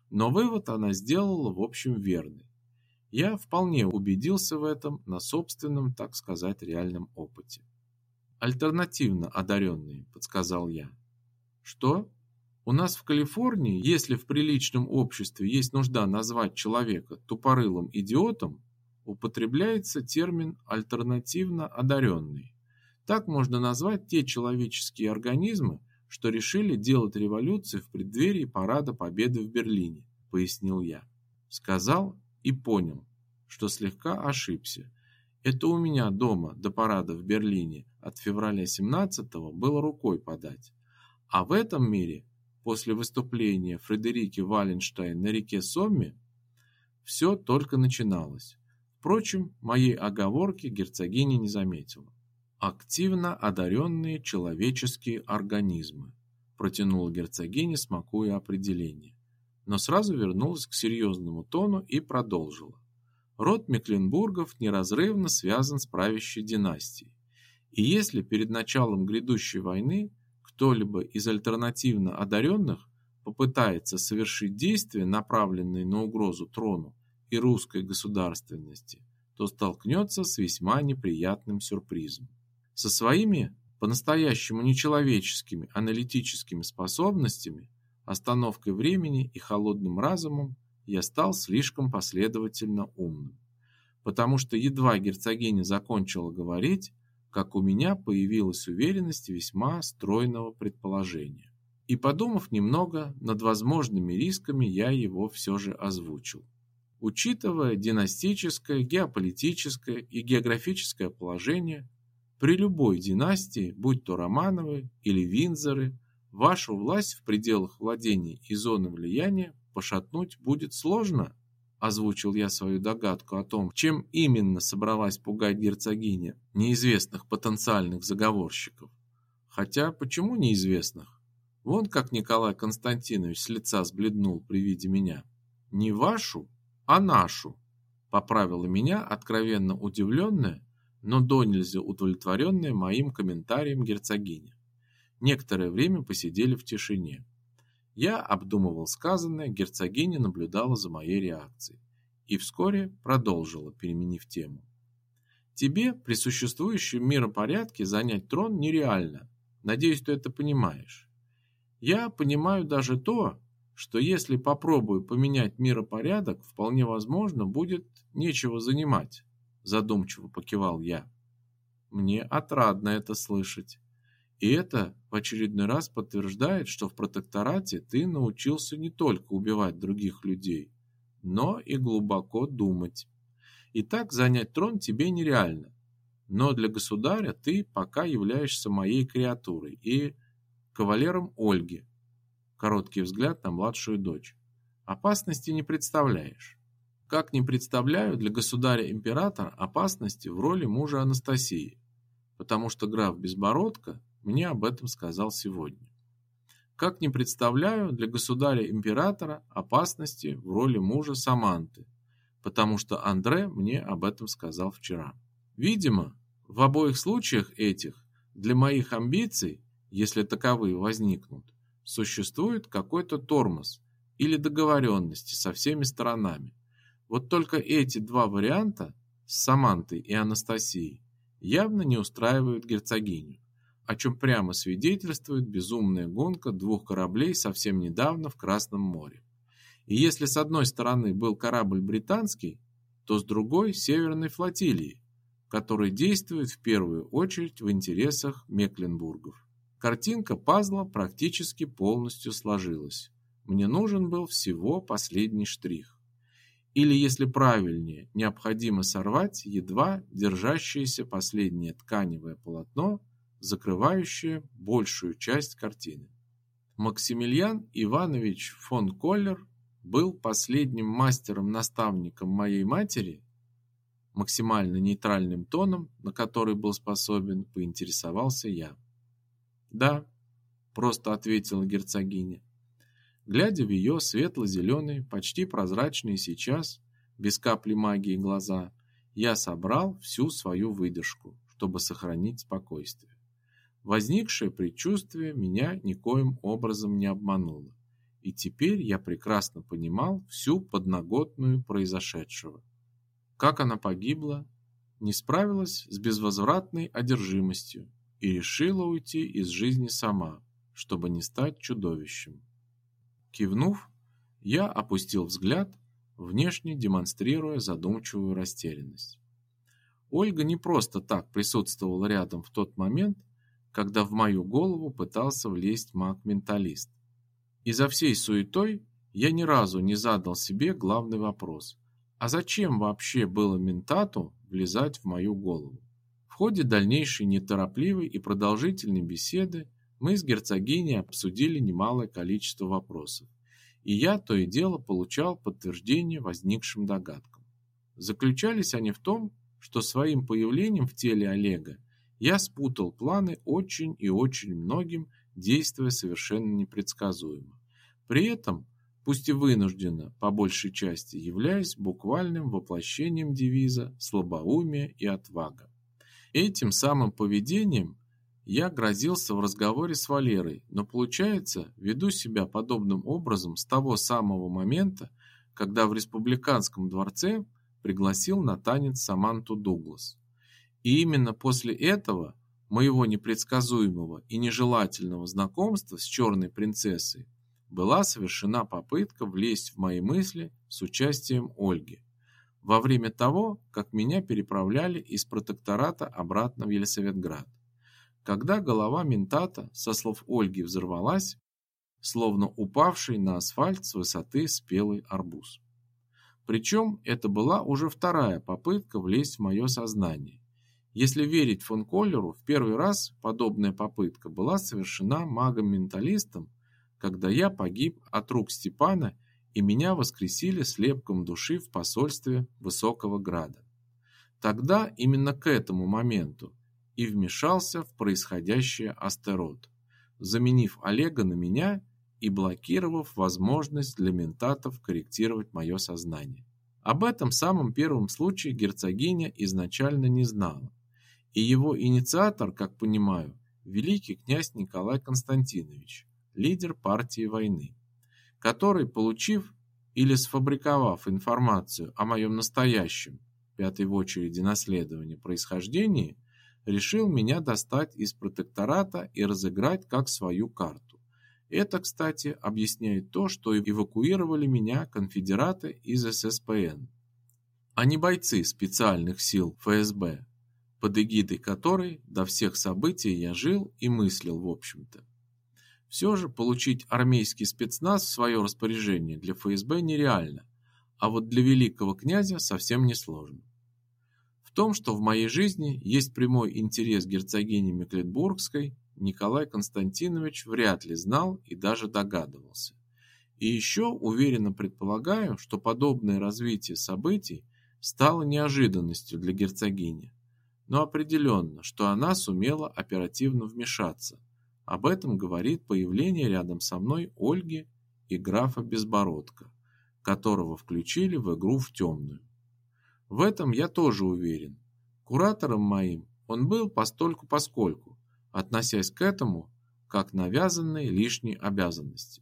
Но вывод она сделала в общем верный. Я вполне убедился в этом на собственном, так сказать, реальном опыте. Альтернативно одаренные, подсказал я. Что? У нас в Калифорнии, если в приличном обществе есть нужда назвать человека тупорылым идиотом, употребляется термин альтернативно одаренный. Так можно назвать те человеческие организмы, что решили делать революцию в преддверии парада Победы в Берлине, пояснил я. Сказал и понял, что слегка ошибся. Это у меня дома до парада в Берлине от февраля 17-го было рукой подать. А в этом мире, после выступления Фредерики Валенштейн на реке Сомме, все только начиналось. Впрочем, моей оговорки герцогиня не заметила. Активно одаренные человеческие организмы, протянула герцогиня, смакуя определение, но сразу вернулась к серьезному тону и продолжила. Род Мекленбургов неразрывно связан с правящей династией. И если перед началом грядущей войны кто-либо из альтернативно одаренных попытается совершить действия, направленные на угрозу трону и русской государственности, то столкнется с весьма неприятным сюрпризом. Со своими по-настоящему нечеловеческими аналитическими способностями, остановкой времени и холодным разумом я стал слишком последовательно умным. Потому что едва герцогиня закончила говорить, как у меня появилась уверенность весьма стройного предположения. И подумав немного над возможными рисками, я его все же озвучил. Учитывая династическое, геополитическое и географическое положение, при любой династии, будь то Романовы или Виндзоры, вашу власть в пределах владений и зоны влияния пошатнуть будет сложно, озвучил я свою догадку о том, чем именно собралась пугать герцогиня неизвестных потенциальных заговорщиков. Хотя почему неизвестных? Вон как Николай Константинович с лица сбледнул при виде меня. Не вашу, а нашу, поправила меня откровенно удивленная, но до нельзя удовлетворенная моим комментарием герцогиня. Некоторое время посидели в тишине. Я обдумывал сказанное, герцогиня наблюдала за моей реакцией и вскоре продолжила, переменив тему. Тебе при существующем миропорядке занять трон нереально. Надеюсь, ты это понимаешь. Я понимаю даже то, что если попробую поменять миропорядок, вполне возможно, будет нечего занимать, задумчиво покивал я. Мне отрадно это слышать. И это в очередной раз подтверждает, что в протекторате ты научился не только убивать других людей, но и глубоко думать. И так занять трон тебе нереально. Но для государя ты пока являешься моей креатурой и кавалером Ольги. Короткий взгляд на младшую дочь. Опасности не представляешь. Как не представляю для государя-императора опасности в роли мужа Анастасии, потому что граф Безбородко мне об этом сказал сегодня. Как не представляю для государя-императора опасности в роли мужа Саманты, потому что Андре мне об этом сказал вчера. Видимо, в обоих случаях этих для моих амбиций, если таковые возникнут, существует какой-то тормоз или договоренности со всеми сторонами. Вот только эти два варианта с Самантой и Анастасией явно не устраивают герцогиню о чем прямо свидетельствует безумная гонка двух кораблей совсем недавно в Красном море. И если с одной стороны был корабль британский, то с другой Северной флотилии, который действует в первую очередь в интересах Мекленбургов. Картинка пазла практически полностью сложилась. Мне нужен был всего последний штрих. Или, если правильнее, необходимо сорвать едва держащееся последнее тканевое полотно закрывающее большую часть картины. Максимилиан Иванович фон Коллер был последним мастером-наставником моей матери, максимально нейтральным тоном, на который был способен, поинтересовался я. "Да", просто ответила герцогиня. Глядя в ее светло-зеленые, почти прозрачные сейчас, без капли магии глаза, я собрал всю свою выдержку, чтобы сохранить спокойствие. Возникшее предчувствие меня никоим образом не обмануло, и теперь я прекрасно понимал всю подноготную произошедшего. Как она погибла, не справилась с безвозвратной одержимостью и решила уйти из жизни сама, чтобы не стать чудовищем. Кивнув, я опустил взгляд, внешне демонстрируя задумчивую растерянность. Ольга не просто так присутствовала рядом в тот момент, когда в мою голову пытался влезть маг-менталист. И за всей суетой я ни разу не задал себе главный вопрос: а зачем вообще было ментату влезать в мою голову? Ходе дальнейшей неторопливой и продолжительной беседы мы с герцогиней обсудили немалое количество вопросов, и я то и дело получал подтверждение возникшим догадкам. Заключались они в том, что своим появлением в теле Олега я спутал планы очень и очень многим, действуя совершенно непредсказуемо. При этом, пусть и вынужденно, по большей части являясь буквальным воплощением девиза слабоумие и отвага. Этим самым поведением я грозился в разговоре с Валерой, но получается, веду себя подобным образом с того самого момента, когда в республиканском дворце пригласил на танец Саманту Дуглас. И именно после этого моего непредсказуемого и нежелательного знакомства с черной принцессой была совершена попытка влезть в мои мысли с участием Ольги. Во время того, как меня переправляли из протектората обратно в Елисаветград. Когда голова ментата, со слов Ольги, взорвалась, словно упавший на асфальт с высоты спелый арбуз. Причем это была уже вторая попытка влезть в мое сознание. Если верить фон Коллеру, в первый раз подобная попытка была совершена магом-менталистом, когда я погиб от рук Степана и меня воскресили слепком души в посольстве Высокого Града. Тогда именно к этому моменту и вмешался в происходящее астерот, заменив Олега на меня и блокировав возможность для ментатов корректировать мое сознание. Об этом самом первом случае герцогиня изначально не знала, и его инициатор, как понимаю, великий князь Николай Константинович, лидер партии войны, который, получив или сфабриковав информацию о моем настоящем, пятой в очереди наследовании происхождении, решил меня достать из протектората и разыграть как свою карту. Это, кстати, объясняет то, что эвакуировали меня конфедераты из ССПН, а не бойцы специальных сил ФСБ, под эгидой которой до всех событий я жил и мыслил, в общем-то. Все же получить армейский спецназ в свое распоряжение для ФСБ нереально, а вот для великого князя совсем не сложно. В том, что в моей жизни есть прямой интерес герцогини Мекленбургской, Николай Константинович вряд ли знал и даже догадывался. И еще уверенно предполагаю, что подобное развитие событий стало неожиданностью для герцогини. Но определенно, что она сумела оперативно вмешаться. Об этом говорит появление рядом со мной Ольги и графа Безбородка, которого включили в игру в темную. В этом я тоже уверен. Куратором моим он был постольку-поскольку, относясь к этому как навязанной лишней обязанности.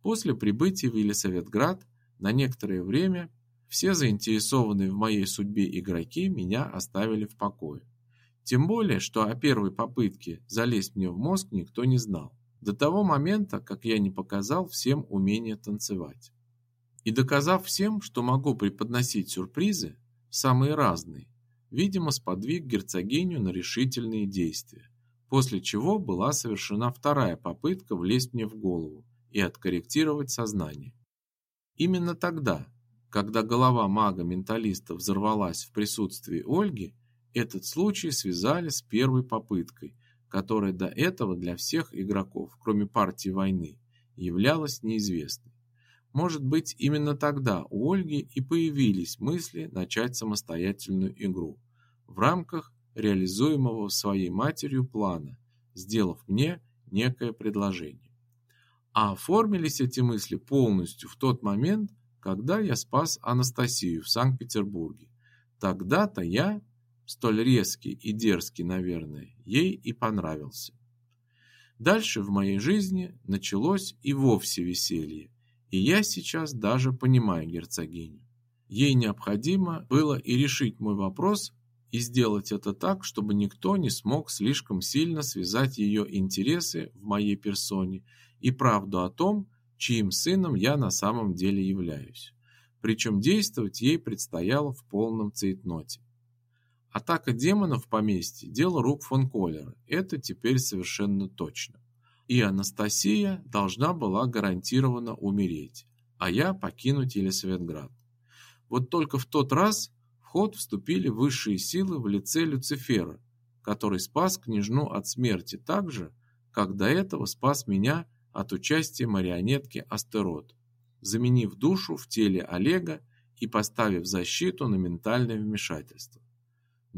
После прибытия в Елисаветград на некоторое время все заинтересованные в моей судьбе игроки меня оставили в покое. Тем более, что о первой попытке залезть мне в мозг никто не знал. До того момента, как я не показал всем умение танцевать. И доказав всем, что могу преподносить сюрпризы, самые разные, видимо, сподвиг герцогиню на решительные действия, после чего была совершена вторая попытка влезть мне в голову и откорректировать сознание. Именно тогда, когда голова мага-менталиста взорвалась в присутствии Ольги, этот случай связали с первой попыткой, которая до этого для всех игроков, кроме партии войны, являлась неизвестной. Может быть, именно тогда у Ольги и появились мысли начать самостоятельную игру в рамках реализуемого своей матерью плана, сделав мне некое предложение. А оформились эти мысли полностью в тот момент, когда я спас Анастасию в Санкт-Петербурге. Тогда-то я, столь резкий и дерзкий, наверное, ей и понравился. Дальше в моей жизни началось и вовсе веселье, и я сейчас даже понимаю герцогиню. Ей необходимо было и решить мой вопрос и сделать это так, чтобы никто не смог слишком сильно связать ее интересы в моей персоне и правду о том, чьим сыном я на самом деле являюсь. Причем действовать ей предстояло в полном цейтноте. Атака демонов в поместье – дело рук фон Коллера, это теперь совершенно точно. И Анастасия должна была гарантированно умереть, а я покинуть Елисаветград. Вот только в тот раз в ход вступили высшие силы в лице Люцифера, который спас княжну от смерти так же, как до этого спас меня от участия марионетки Астерот, заменив душу в теле Олега и поставив защиту на ментальное вмешательство.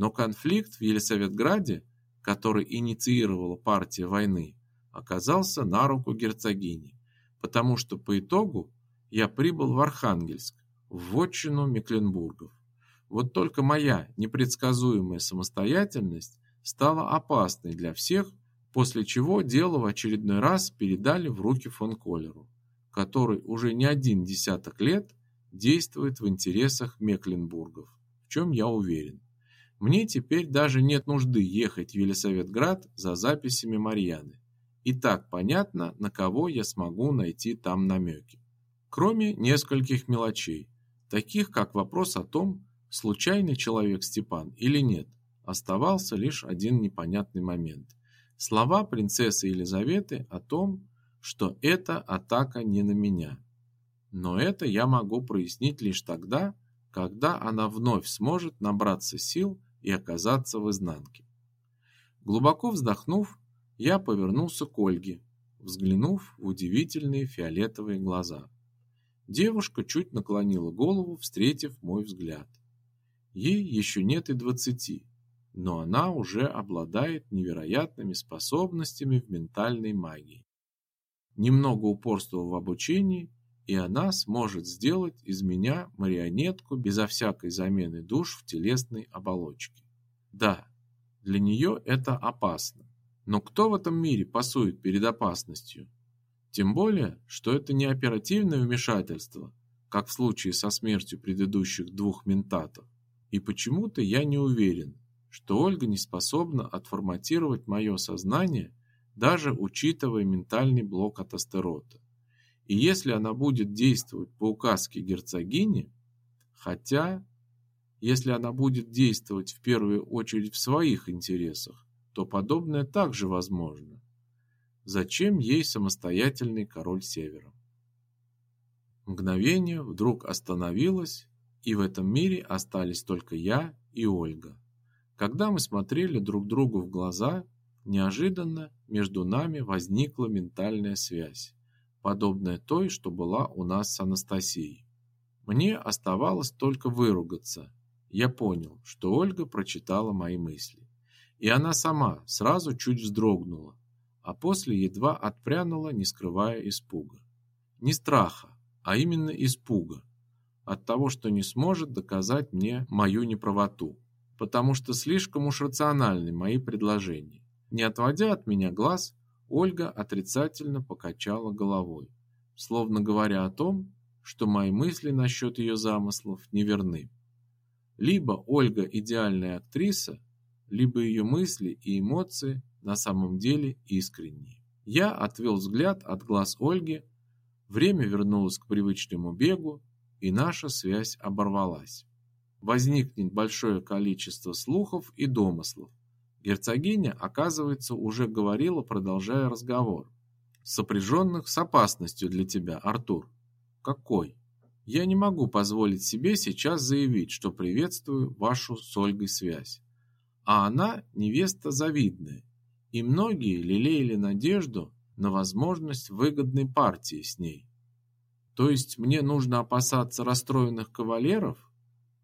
Но конфликт в Елисаветграде, который инициировала партия войны, оказался на руку герцогини, потому что по итогу я прибыл в Архангельск, в вотчину Мекленбургов. Вот только моя непредсказуемая самостоятельность стала опасной для всех, после чего дело в очередной раз передали в руки фон Коллеру, который уже не один десяток лет действует в интересах Мекленбургов, в чем я уверен. Мне теперь даже нет нужды ехать в Елисаветград за записями Марьяны. И так понятно, на кого я смогу найти там намеки. Кроме нескольких мелочей, таких как вопрос о том, случайный человек Степан или нет, оставался лишь один непонятный момент. Слова принцессы Елизаветы о том, что это атака не на меня. Но это я могу прояснить лишь тогда, когда она вновь сможет набраться сил и оказаться в изнанке. Глубоко вздохнув, я повернулся к Ольге, взглянув в удивительные фиолетовые глаза. Девушка чуть наклонила голову, встретив мой взгляд. Ей еще нет и двадцати, но она уже обладает невероятными способностями в ментальной магии. Немного упорства в обучении, и она сможет сделать из меня марионетку безо всякой замены душ в телесной оболочке. Да, для нее это опасно. Но кто в этом мире пасует перед опасностью? Тем более, что это не оперативное вмешательство, как в случае со смертью предыдущих двух ментатов. И почему-то я не уверен, что Ольга не способна отформатировать мое сознание, даже учитывая ментальный блок от астерота. И если она будет действовать по указке герцогини, хотя, если она будет действовать в первую очередь в своих интересах, то подобное также возможно. Зачем ей самостоятельный король Севера? Мгновение вдруг остановилось, и в этом мире остались только я и Ольга. Когда мы смотрели друг другу в глаза, неожиданно между нами возникла ментальная связь, подобная той, что была у нас с Анастасией. Мне оставалось только выругаться. Я понял, что Ольга прочитала мои мысли. И она сама сразу чуть вздрогнула, а после едва отпрянула, не скрывая испуга. Не страха, а именно испуга от того, что не сможет доказать мне мою неправоту потому что слишком уж рациональны мои предложения. Не отводя от меня глаз, Ольга отрицательно покачала головой, словно говоря о том, что мои мысли насчет ее замыслов неверны. Либо Ольга идеальная актриса, либо ее мысли и эмоции на самом деле искренние. Я отвел взгляд от глаз Ольги, время вернулось к привычному бегу, и наша связь оборвалась возникнет большое количество слухов и домыслов. Герцогиня, оказывается, уже говорила, продолжая разговор. Сопряженных с опасностью для тебя, Артур. Какой? Я не могу позволить себе сейчас заявить, что приветствую вашу с Ольгой связь. А она невеста завидная, и многие лелеяли надежду на возможность выгодной партии с ней. То есть мне нужно опасаться расстроенных кавалеров?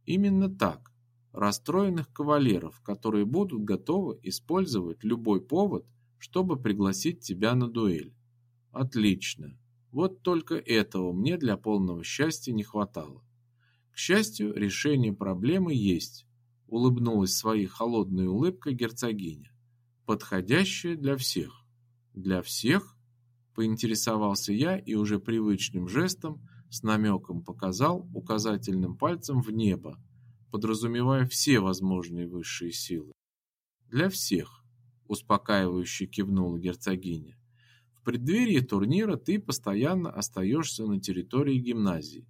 Именно так. Расстроенных кавалеров, которые будут готовы использовать любой повод, чтобы пригласить тебя на дуэль. Отлично. Вот только этого мне для полного счастья не хватало. К счастью, решение проблемы есть, улыбнулась своей холодной улыбкой герцогиня. Подходящее для всех. Для всех? Поинтересовался я и уже привычным жестом с намеком показал указательным пальцем в небо, подразумевая все возможные высшие силы. Для всех, успокаивающе кивнула герцогиня. В преддверии турнира ты постоянно остаешься на территории гимназии,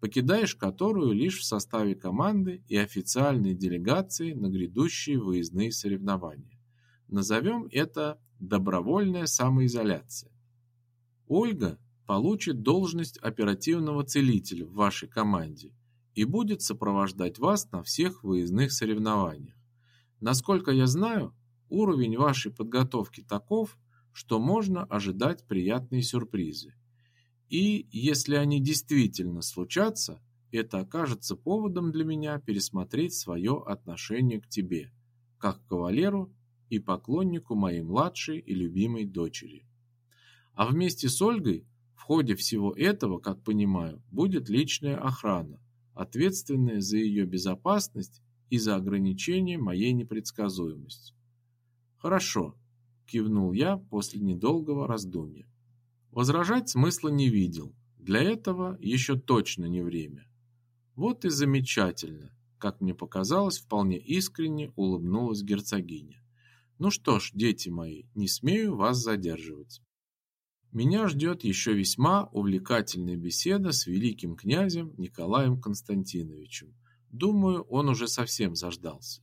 покидаешь которую лишь в составе команды и официальной делегации на грядущие выездные соревнования. Назовем это добровольная самоизоляция. Ольга получит должность оперативного целителя в вашей команде и будет сопровождать вас на всех выездных соревнованиях. Насколько я знаю, уровень вашей подготовки таков, что можно ожидать приятные сюрпризы. И если они действительно случатся, это окажется поводом для меня пересмотреть свое отношение к тебе, как к кавалеру и поклоннику моей младшей и любимой дочери. А вместе с Ольгой в ходе всего этого, как понимаю, будет личная охрана, ответственная за ее безопасность и за ограничение моей непредсказуемости. Хорошо, кивнул я после недолгого раздумья. Возражать смысла не видел. Для этого еще точно не время. Вот и замечательно, как мне показалось, вполне искренне улыбнулась герцогиня. Ну что ж, дети мои, не смею вас задерживать. Меня ждет еще весьма увлекательная беседа с великим князем Николаем Константиновичем. Думаю, он уже совсем заждался.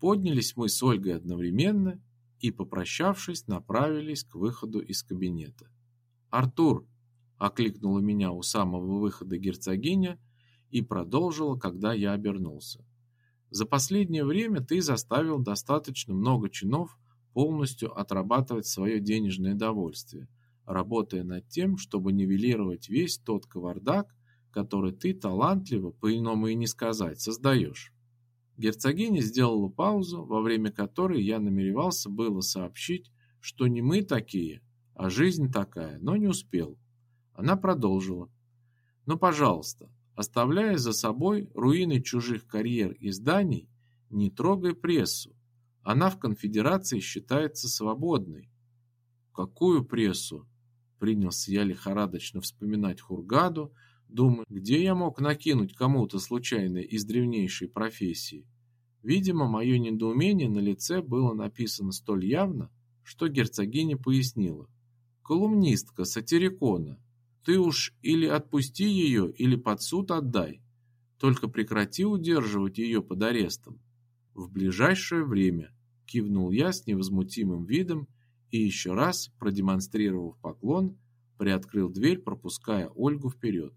Поднялись мы с Ольгой одновременно и, попрощавшись, направились к выходу из кабинета. «Артур!» – окликнула меня у самого выхода герцогиня и продолжила, когда я обернулся. «За последнее время ты заставил достаточно много чинов полностью отрабатывать свое денежное довольствие, работая над тем, чтобы нивелировать весь тот кавардак, который ты талантливо, по-иному и не сказать, создаешь. Герцогиня сделала паузу, во время которой я намеревался было сообщить, что не мы такие, а жизнь такая, но не успел. Она продолжила. Но, пожалуйста, оставляя за собой руины чужих карьер и зданий, не трогай прессу. Она в конфедерации считается свободной. Какую прессу? Принялся я лихорадочно вспоминать Хургаду, думая, где я мог накинуть кому-то случайно из древнейшей профессии. Видимо, мое недоумение на лице было написано столь явно, что герцогиня пояснила колумнистка сатирикона. Ты уж или отпусти ее, или под суд отдай. Только прекрати удерживать ее под арестом. В ближайшее время, кивнул я с невозмутимым видом и еще раз, продемонстрировав поклон, приоткрыл дверь, пропуская Ольгу вперед.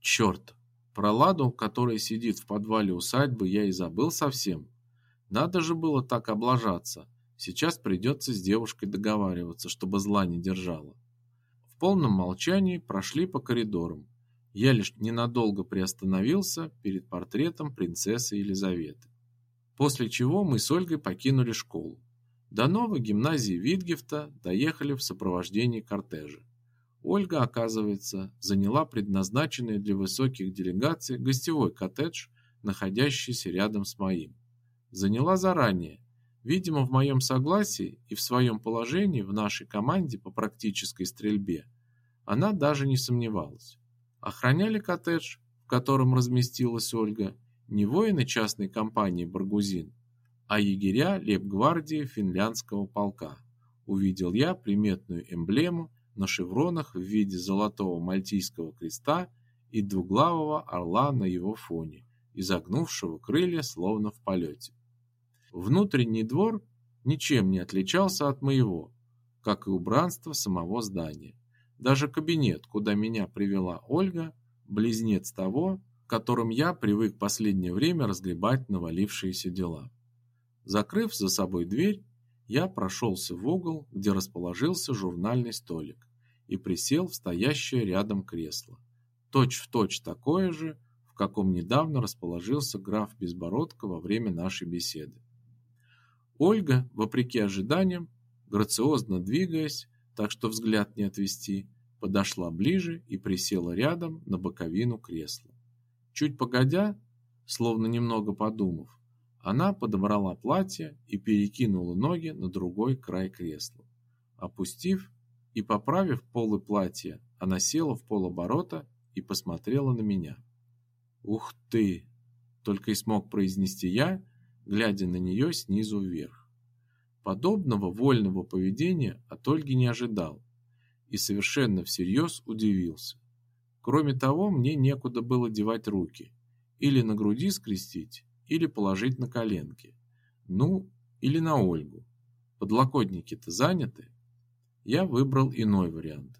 Черт, про Ладу, которая сидит в подвале усадьбы, я и забыл совсем. Надо же было так облажаться. Сейчас придется с девушкой договариваться, чтобы зла не держала. В полном молчании прошли по коридорам. Я лишь ненадолго приостановился перед портретом принцессы Елизаветы. После чего мы с Ольгой покинули школу. До новой гимназии Витгефта доехали в сопровождении кортежа. Ольга, оказывается, заняла предназначенный для высоких делегаций гостевой коттедж, находящийся рядом с моим. Заняла заранее, Видимо, в моем согласии и в своем положении в нашей команде по практической стрельбе она даже не сомневалась. Охраняли коттедж, в котором разместилась Ольга, не воины частной компании «Баргузин», а егеря лейб-гвардии финляндского полка. Увидел я приметную эмблему на шевронах в виде золотого мальтийского креста и двуглавого орла на его фоне, изогнувшего крылья словно в полете. Внутренний двор ничем не отличался от моего, как и убранство самого здания. Даже кабинет, куда меня привела Ольга, близнец того, которым я привык последнее время разгребать навалившиеся дела. Закрыв за собой дверь, я прошелся в угол, где расположился журнальный столик, и присел в стоящее рядом кресло. Точь-в-точь точь такое же, в каком недавно расположился граф Безбородко во время нашей беседы. Ольга, вопреки ожиданиям, грациозно двигаясь, так что взгляд не отвести, подошла ближе и присела рядом на боковину кресла. Чуть погодя, словно немного подумав, она подобрала платье и перекинула ноги на другой край кресла. Опустив и поправив полы платья, она села в полоборота и посмотрела на меня. «Ух ты!» — только и смог произнести я, глядя на нее снизу вверх. Подобного вольного поведения от Ольги не ожидал. и совершенно всерьез удивился. Кроме того, мне некуда было девать руки. Или на груди скрестить, или положить на коленки. Ну, или на Ольгу. Подлокотники-то заняты. Я выбрал иной вариант.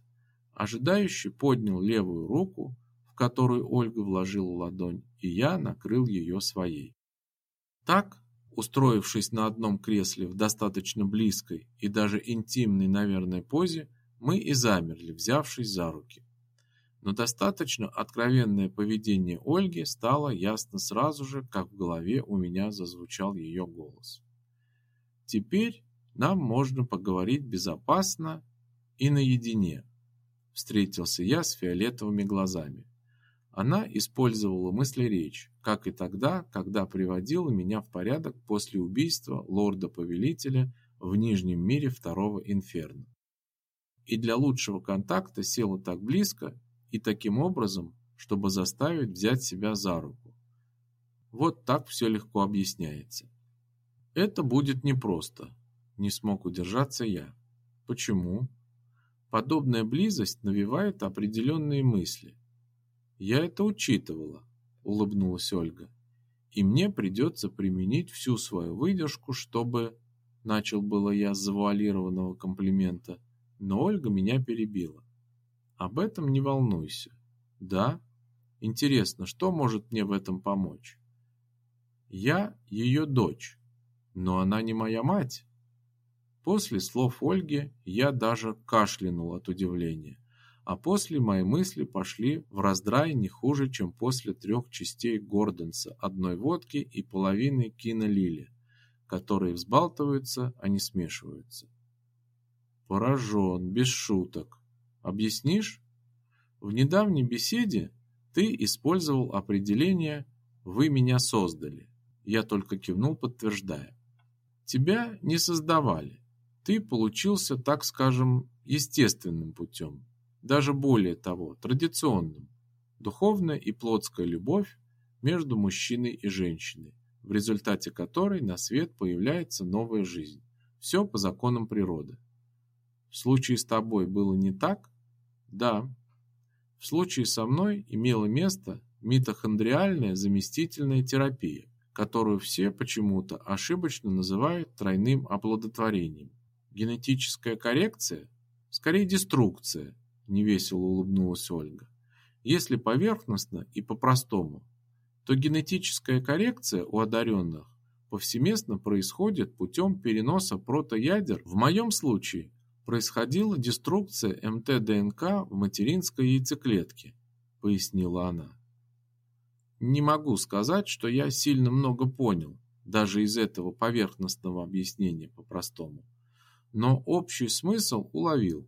Ожидающий поднял левую руку, в которую Ольга вложила ладонь, и я накрыл ее своей. Так, устроившись на одном кресле в достаточно близкой и даже интимной, наверное, позе, мы и замерли, взявшись за руки. Но достаточно откровенное поведение Ольги стало ясно сразу же, как в голове у меня зазвучал ее голос. Теперь нам можно поговорить безопасно и наедине. Встретился я с фиолетовыми глазами. Она использовала мысли-речь, как и тогда, когда приводила меня в порядок после убийства лорда-повелителя в Нижнем мире второго инферно. И для лучшего контакта села так близко и таким образом, чтобы заставить взять себя за руку. Вот так все легко объясняется. Это будет непросто, не смог удержаться я. Почему? Подобная близость навевает определенные мысли. Я это учитывала, улыбнулась Ольга. И мне придется применить всю свою выдержку, чтобы начал было я завуалированного комплимента, но Ольга меня перебила. Об этом не волнуйся. Да? Интересно, что может мне в этом помочь? Я ее дочь, но она не моя мать. После слов Ольги я даже кашлянул от удивления, а после мои мысли пошли в раздрай не хуже, чем после трех частей Гордонса, одной водки и половины кинолили, которые взбалтываются, а не смешиваются. Поражен, без шуток. Объяснишь? В недавней беседе ты использовал определение «вы меня создали». Я только кивнул, подтверждая. Тебя не создавали. Ты получился, так скажем, естественным путем. Даже более того, традиционным. Духовная и плотская любовь между мужчиной и женщиной, в результате которой на свет появляется новая жизнь. Все по законам природы. В случае с тобой было не так? Да. В случае со мной имела место митохондриальная заместительная терапия, которую все почему-то ошибочно называют тройным оплодотворением. Генетическая коррекция? Скорее деструкция, невесело улыбнулась Ольга. Если поверхностно и по-простому, то генетическая коррекция у одаренных повсеместно происходит путем переноса протоядер, в моем случае происходила деструкция МТ-ДНК в материнской яйцеклетке, пояснила она. Не могу сказать, что я сильно много понял, даже из этого поверхностного объяснения по-простому, но общий смысл уловил.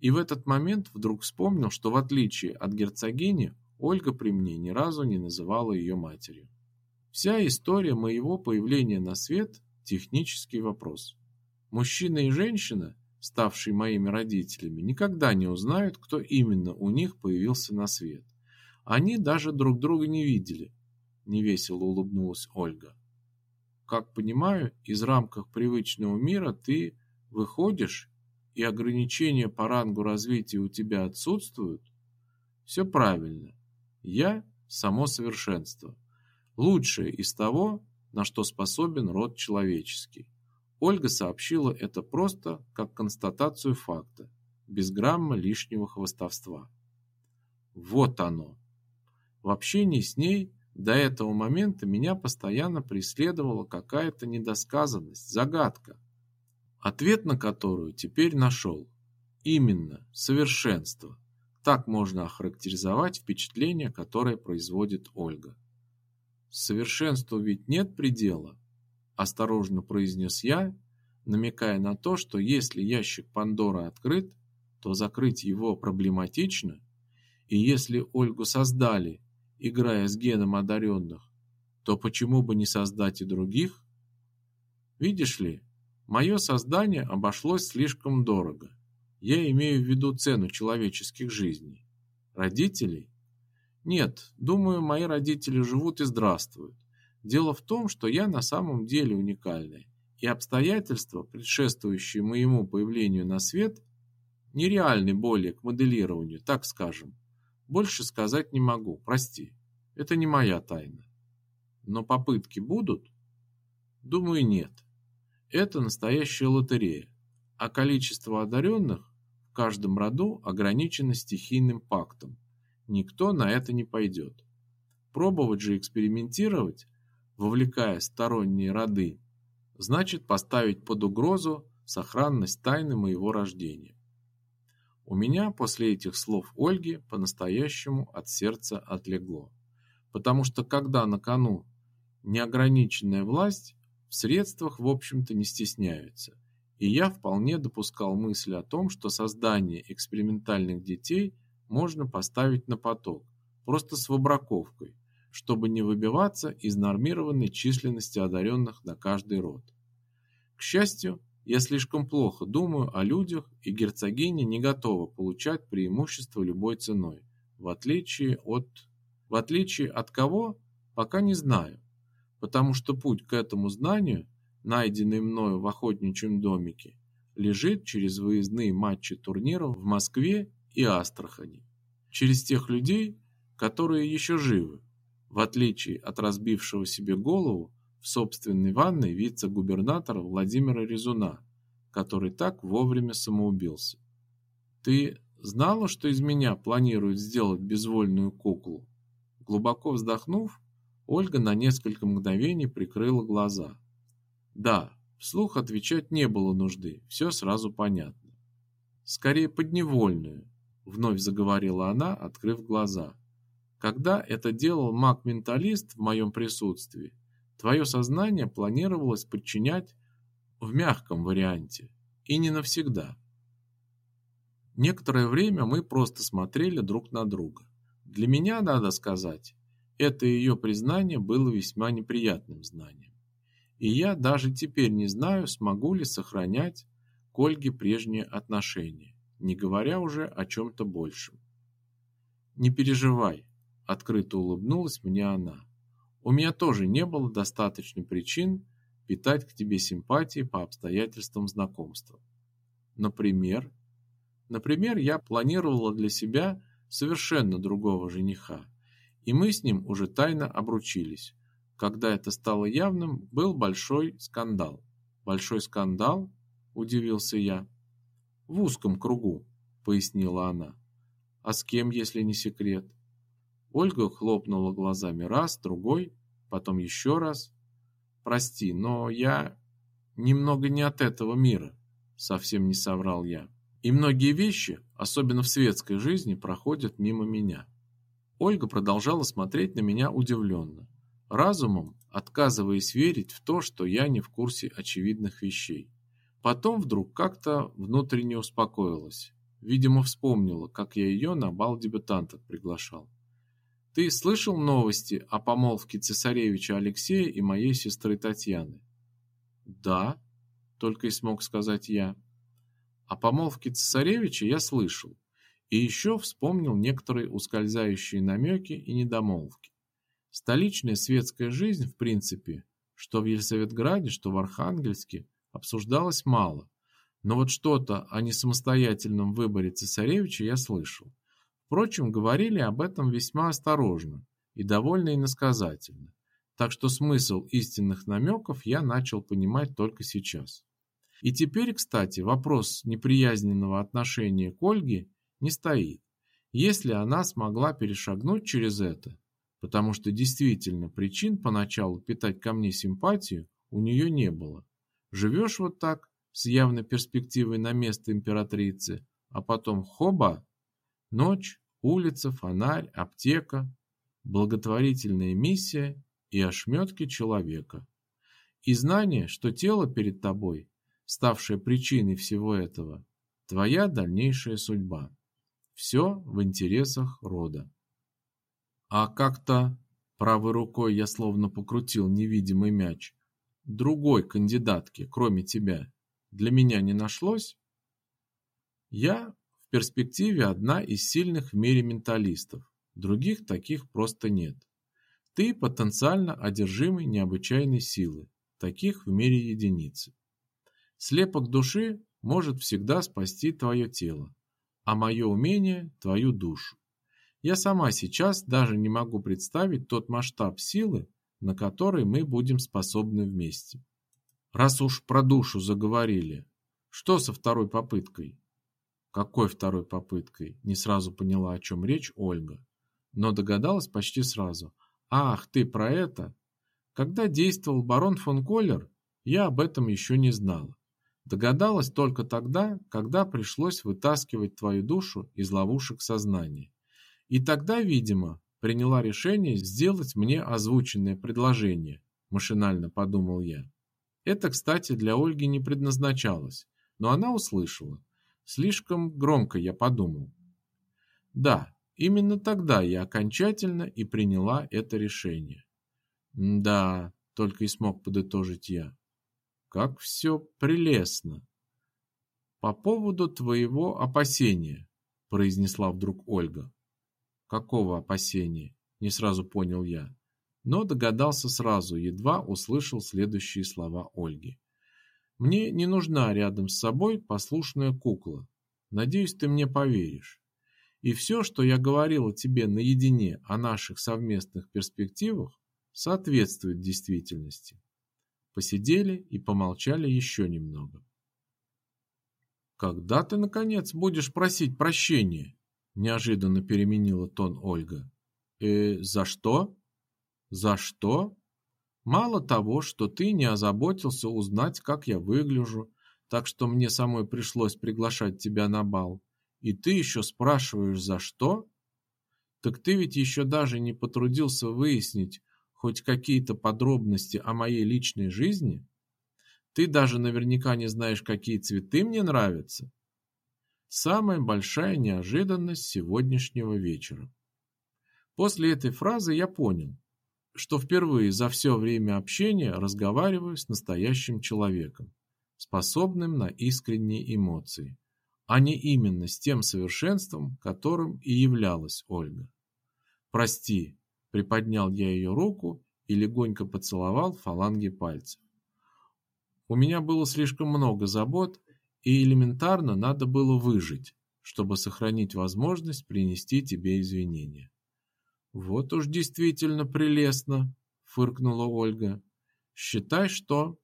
И в этот момент вдруг вспомнил, что в отличие от герцогини, Ольга при мне ни разу не называла ее матерью. Вся история моего появления на свет – технический вопрос. Мужчина и женщина – ставшие моими родителями, никогда не узнают, кто именно у них появился на свет. Они даже друг друга не видели, невесело улыбнулась Ольга. Как понимаю, из рамках привычного мира ты выходишь, и ограничения по рангу развития у тебя отсутствуют? Все правильно. Я само совершенство, лучшее из того, на что способен род человеческий. Ольга сообщила это просто как констатацию факта, без грамма лишнего хвастовства. Вот оно. В общении с ней до этого момента меня постоянно преследовала какая-то недосказанность, загадка, ответ на которую теперь нашел. Именно совершенство. Так можно охарактеризовать впечатление, которое производит Ольга. Совершенству ведь нет предела осторожно произнес я, намекая на то, что если ящик Пандоры открыт, то закрыть его проблематично, и если Ольгу создали, играя с геном одаренных, то почему бы не создать и других? Видишь ли, мое создание обошлось слишком дорого. Я имею в виду цену человеческих жизней. Родителей? Нет, думаю, мои родители живут и здравствуют. Дело в том, что я на самом деле уникальный, и обстоятельства, предшествующие моему появлению на свет, нереальный более к моделированию, так скажем. Больше сказать не могу, прости. Это не моя тайна. Но попытки будут? Думаю, нет. Это настоящая лотерея, а количество одаренных в каждом роду ограничено стихийным пактом. Никто на это не пойдет. Пробовать же экспериментировать, вовлекая сторонние роды, значит поставить под угрозу сохранность тайны моего рождения. У меня после этих слов Ольги по-настоящему от сердца отлегло, потому что когда на кону неограниченная власть, в средствах, в общем-то, не стесняются. И я вполне допускал мысль о том, что создание экспериментальных детей можно поставить на поток, просто с выбраковкой, чтобы не выбиваться из нормированной численности одаренных на каждый род. К счастью, я слишком плохо думаю о людях, и герцогиня не готова получать преимущество любой ценой, в отличие от... В отличие от кого, пока не знаю, потому что путь к этому знанию, найденный мною в охотничьем домике, лежит через выездные матчи турниров в Москве и Астрахани, через тех людей, которые еще живы, в отличие от разбившего себе голову в собственной ванной вице-губернатора Владимира Резуна, который так вовремя самоубился. Ты знала, что из меня планируют сделать безвольную куклу? Глубоко вздохнув, Ольга на несколько мгновений прикрыла глаза. Да, вслух отвечать не было нужды, все сразу понятно. Скорее подневольную, вновь заговорила она, открыв глаза. Когда это делал маг-менталист в моем присутствии, твое сознание планировалось подчинять в мягком варианте и не навсегда. Некоторое время мы просто смотрели друг на друга. Для меня, надо сказать, это ее признание было весьма неприятным знанием. И я даже теперь не знаю, смогу ли сохранять к Ольге прежние отношения, не говоря уже о чем-то большем. Не переживай, открыто улыбнулась мне она. У меня тоже не было достаточно причин питать к тебе симпатии по обстоятельствам знакомства. Например, например, я планировала для себя совершенно другого жениха, и мы с ним уже тайно обручились. Когда это стало явным, был большой скандал. Большой скандал, удивился я. В узком кругу, пояснила она. А с кем, если не секрет? Ольга хлопнула глазами раз, другой, потом еще раз. Прости, но я немного не от этого мира, совсем не соврал я. И многие вещи, особенно в светской жизни, проходят мимо меня. Ольга продолжала смотреть на меня удивленно, разумом отказываясь верить в то, что я не в курсе очевидных вещей. Потом вдруг как-то внутренне успокоилась. Видимо, вспомнила, как я ее на бал дебютанток приглашал. Ты слышал новости о помолвке цесаревича Алексея и моей сестры Татьяны? Да, только и смог сказать я. О помолвке цесаревича я слышал. И еще вспомнил некоторые ускользающие намеки и недомолвки. Столичная светская жизнь, в принципе, что в Елисаветграде, что в Архангельске, обсуждалась мало. Но вот что-то о несамостоятельном выборе цесаревича я слышал. Впрочем, говорили об этом весьма осторожно и довольно иносказательно, так что смысл истинных намеков я начал понимать только сейчас. И теперь, кстати, вопрос неприязненного отношения к Ольге не стоит, если она смогла перешагнуть через это, потому что действительно причин поначалу питать ко мне симпатию у нее не было. Живешь вот так, с явной перспективой на место императрицы, а потом хоба, Ночь, улица, фонарь, аптека, благотворительная миссия и ошметки человека. И знание, что тело перед тобой, ставшее причиной всего этого, твоя дальнейшая судьба. Все в интересах рода. А как-то правой рукой я словно покрутил невидимый мяч. Другой кандидатки, кроме тебя, для меня не нашлось? Я перспективе одна из сильных в мире менталистов. Других таких просто нет. Ты потенциально одержимый необычайной силы. Таких в мире единицы. Слепок души может всегда спасти твое тело, а мое умение – твою душу. Я сама сейчас даже не могу представить тот масштаб силы, на который мы будем способны вместе. Раз уж про душу заговорили, что со второй попыткой? Какой второй попыткой? Не сразу поняла, о чем речь Ольга, но догадалась почти сразу. Ах, ты про это? Когда действовал барон фон Коллер, я об этом еще не знала. Догадалась только тогда, когда пришлось вытаскивать твою душу из ловушек сознания. И тогда, видимо, приняла решение сделать мне озвученное предложение, машинально подумал я. Это, кстати, для Ольги не предназначалось, но она услышала. Слишком громко я подумал. Да, именно тогда я окончательно и приняла это решение. Да, только и смог подытожить я. Как все прелестно. По поводу твоего опасения, произнесла вдруг Ольга. Какого опасения? Не сразу понял я, но догадался сразу, едва услышал следующие слова Ольги. Мне не нужна рядом с собой послушная кукла. Надеюсь, ты мне поверишь. И все, что я говорила тебе наедине о наших совместных перспективах, соответствует действительности. Посидели и помолчали еще немного. Когда ты наконец будешь просить прощения? Неожиданно переменила тон Ольга. Э, за что? За что? Мало того, что ты не озаботился узнать, как я выгляжу, так что мне самой пришлось приглашать тебя на бал, и ты еще спрашиваешь, за что? Так ты ведь еще даже не потрудился выяснить хоть какие-то подробности о моей личной жизни? Ты даже наверняка не знаешь, какие цветы мне нравятся. Самая большая неожиданность сегодняшнего вечера. После этой фразы я понял, что впервые за все время общения разговариваю с настоящим человеком, способным на искренние эмоции, а не именно с тем совершенством, которым и являлась Ольга. «Прости», – приподнял я ее руку и легонько поцеловал фаланги пальцев. У меня было слишком много забот, и элементарно надо было выжить, чтобы сохранить возможность принести тебе извинения. Вот уж действительно прелестно, фыркнула Ольга. Считай, что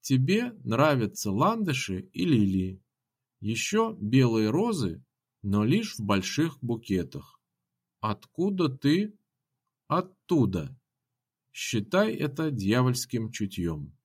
тебе нравятся ландыши и лилии. Еще белые розы, но лишь в больших букетах. Откуда ты? Оттуда. Считай это дьявольским чутьем.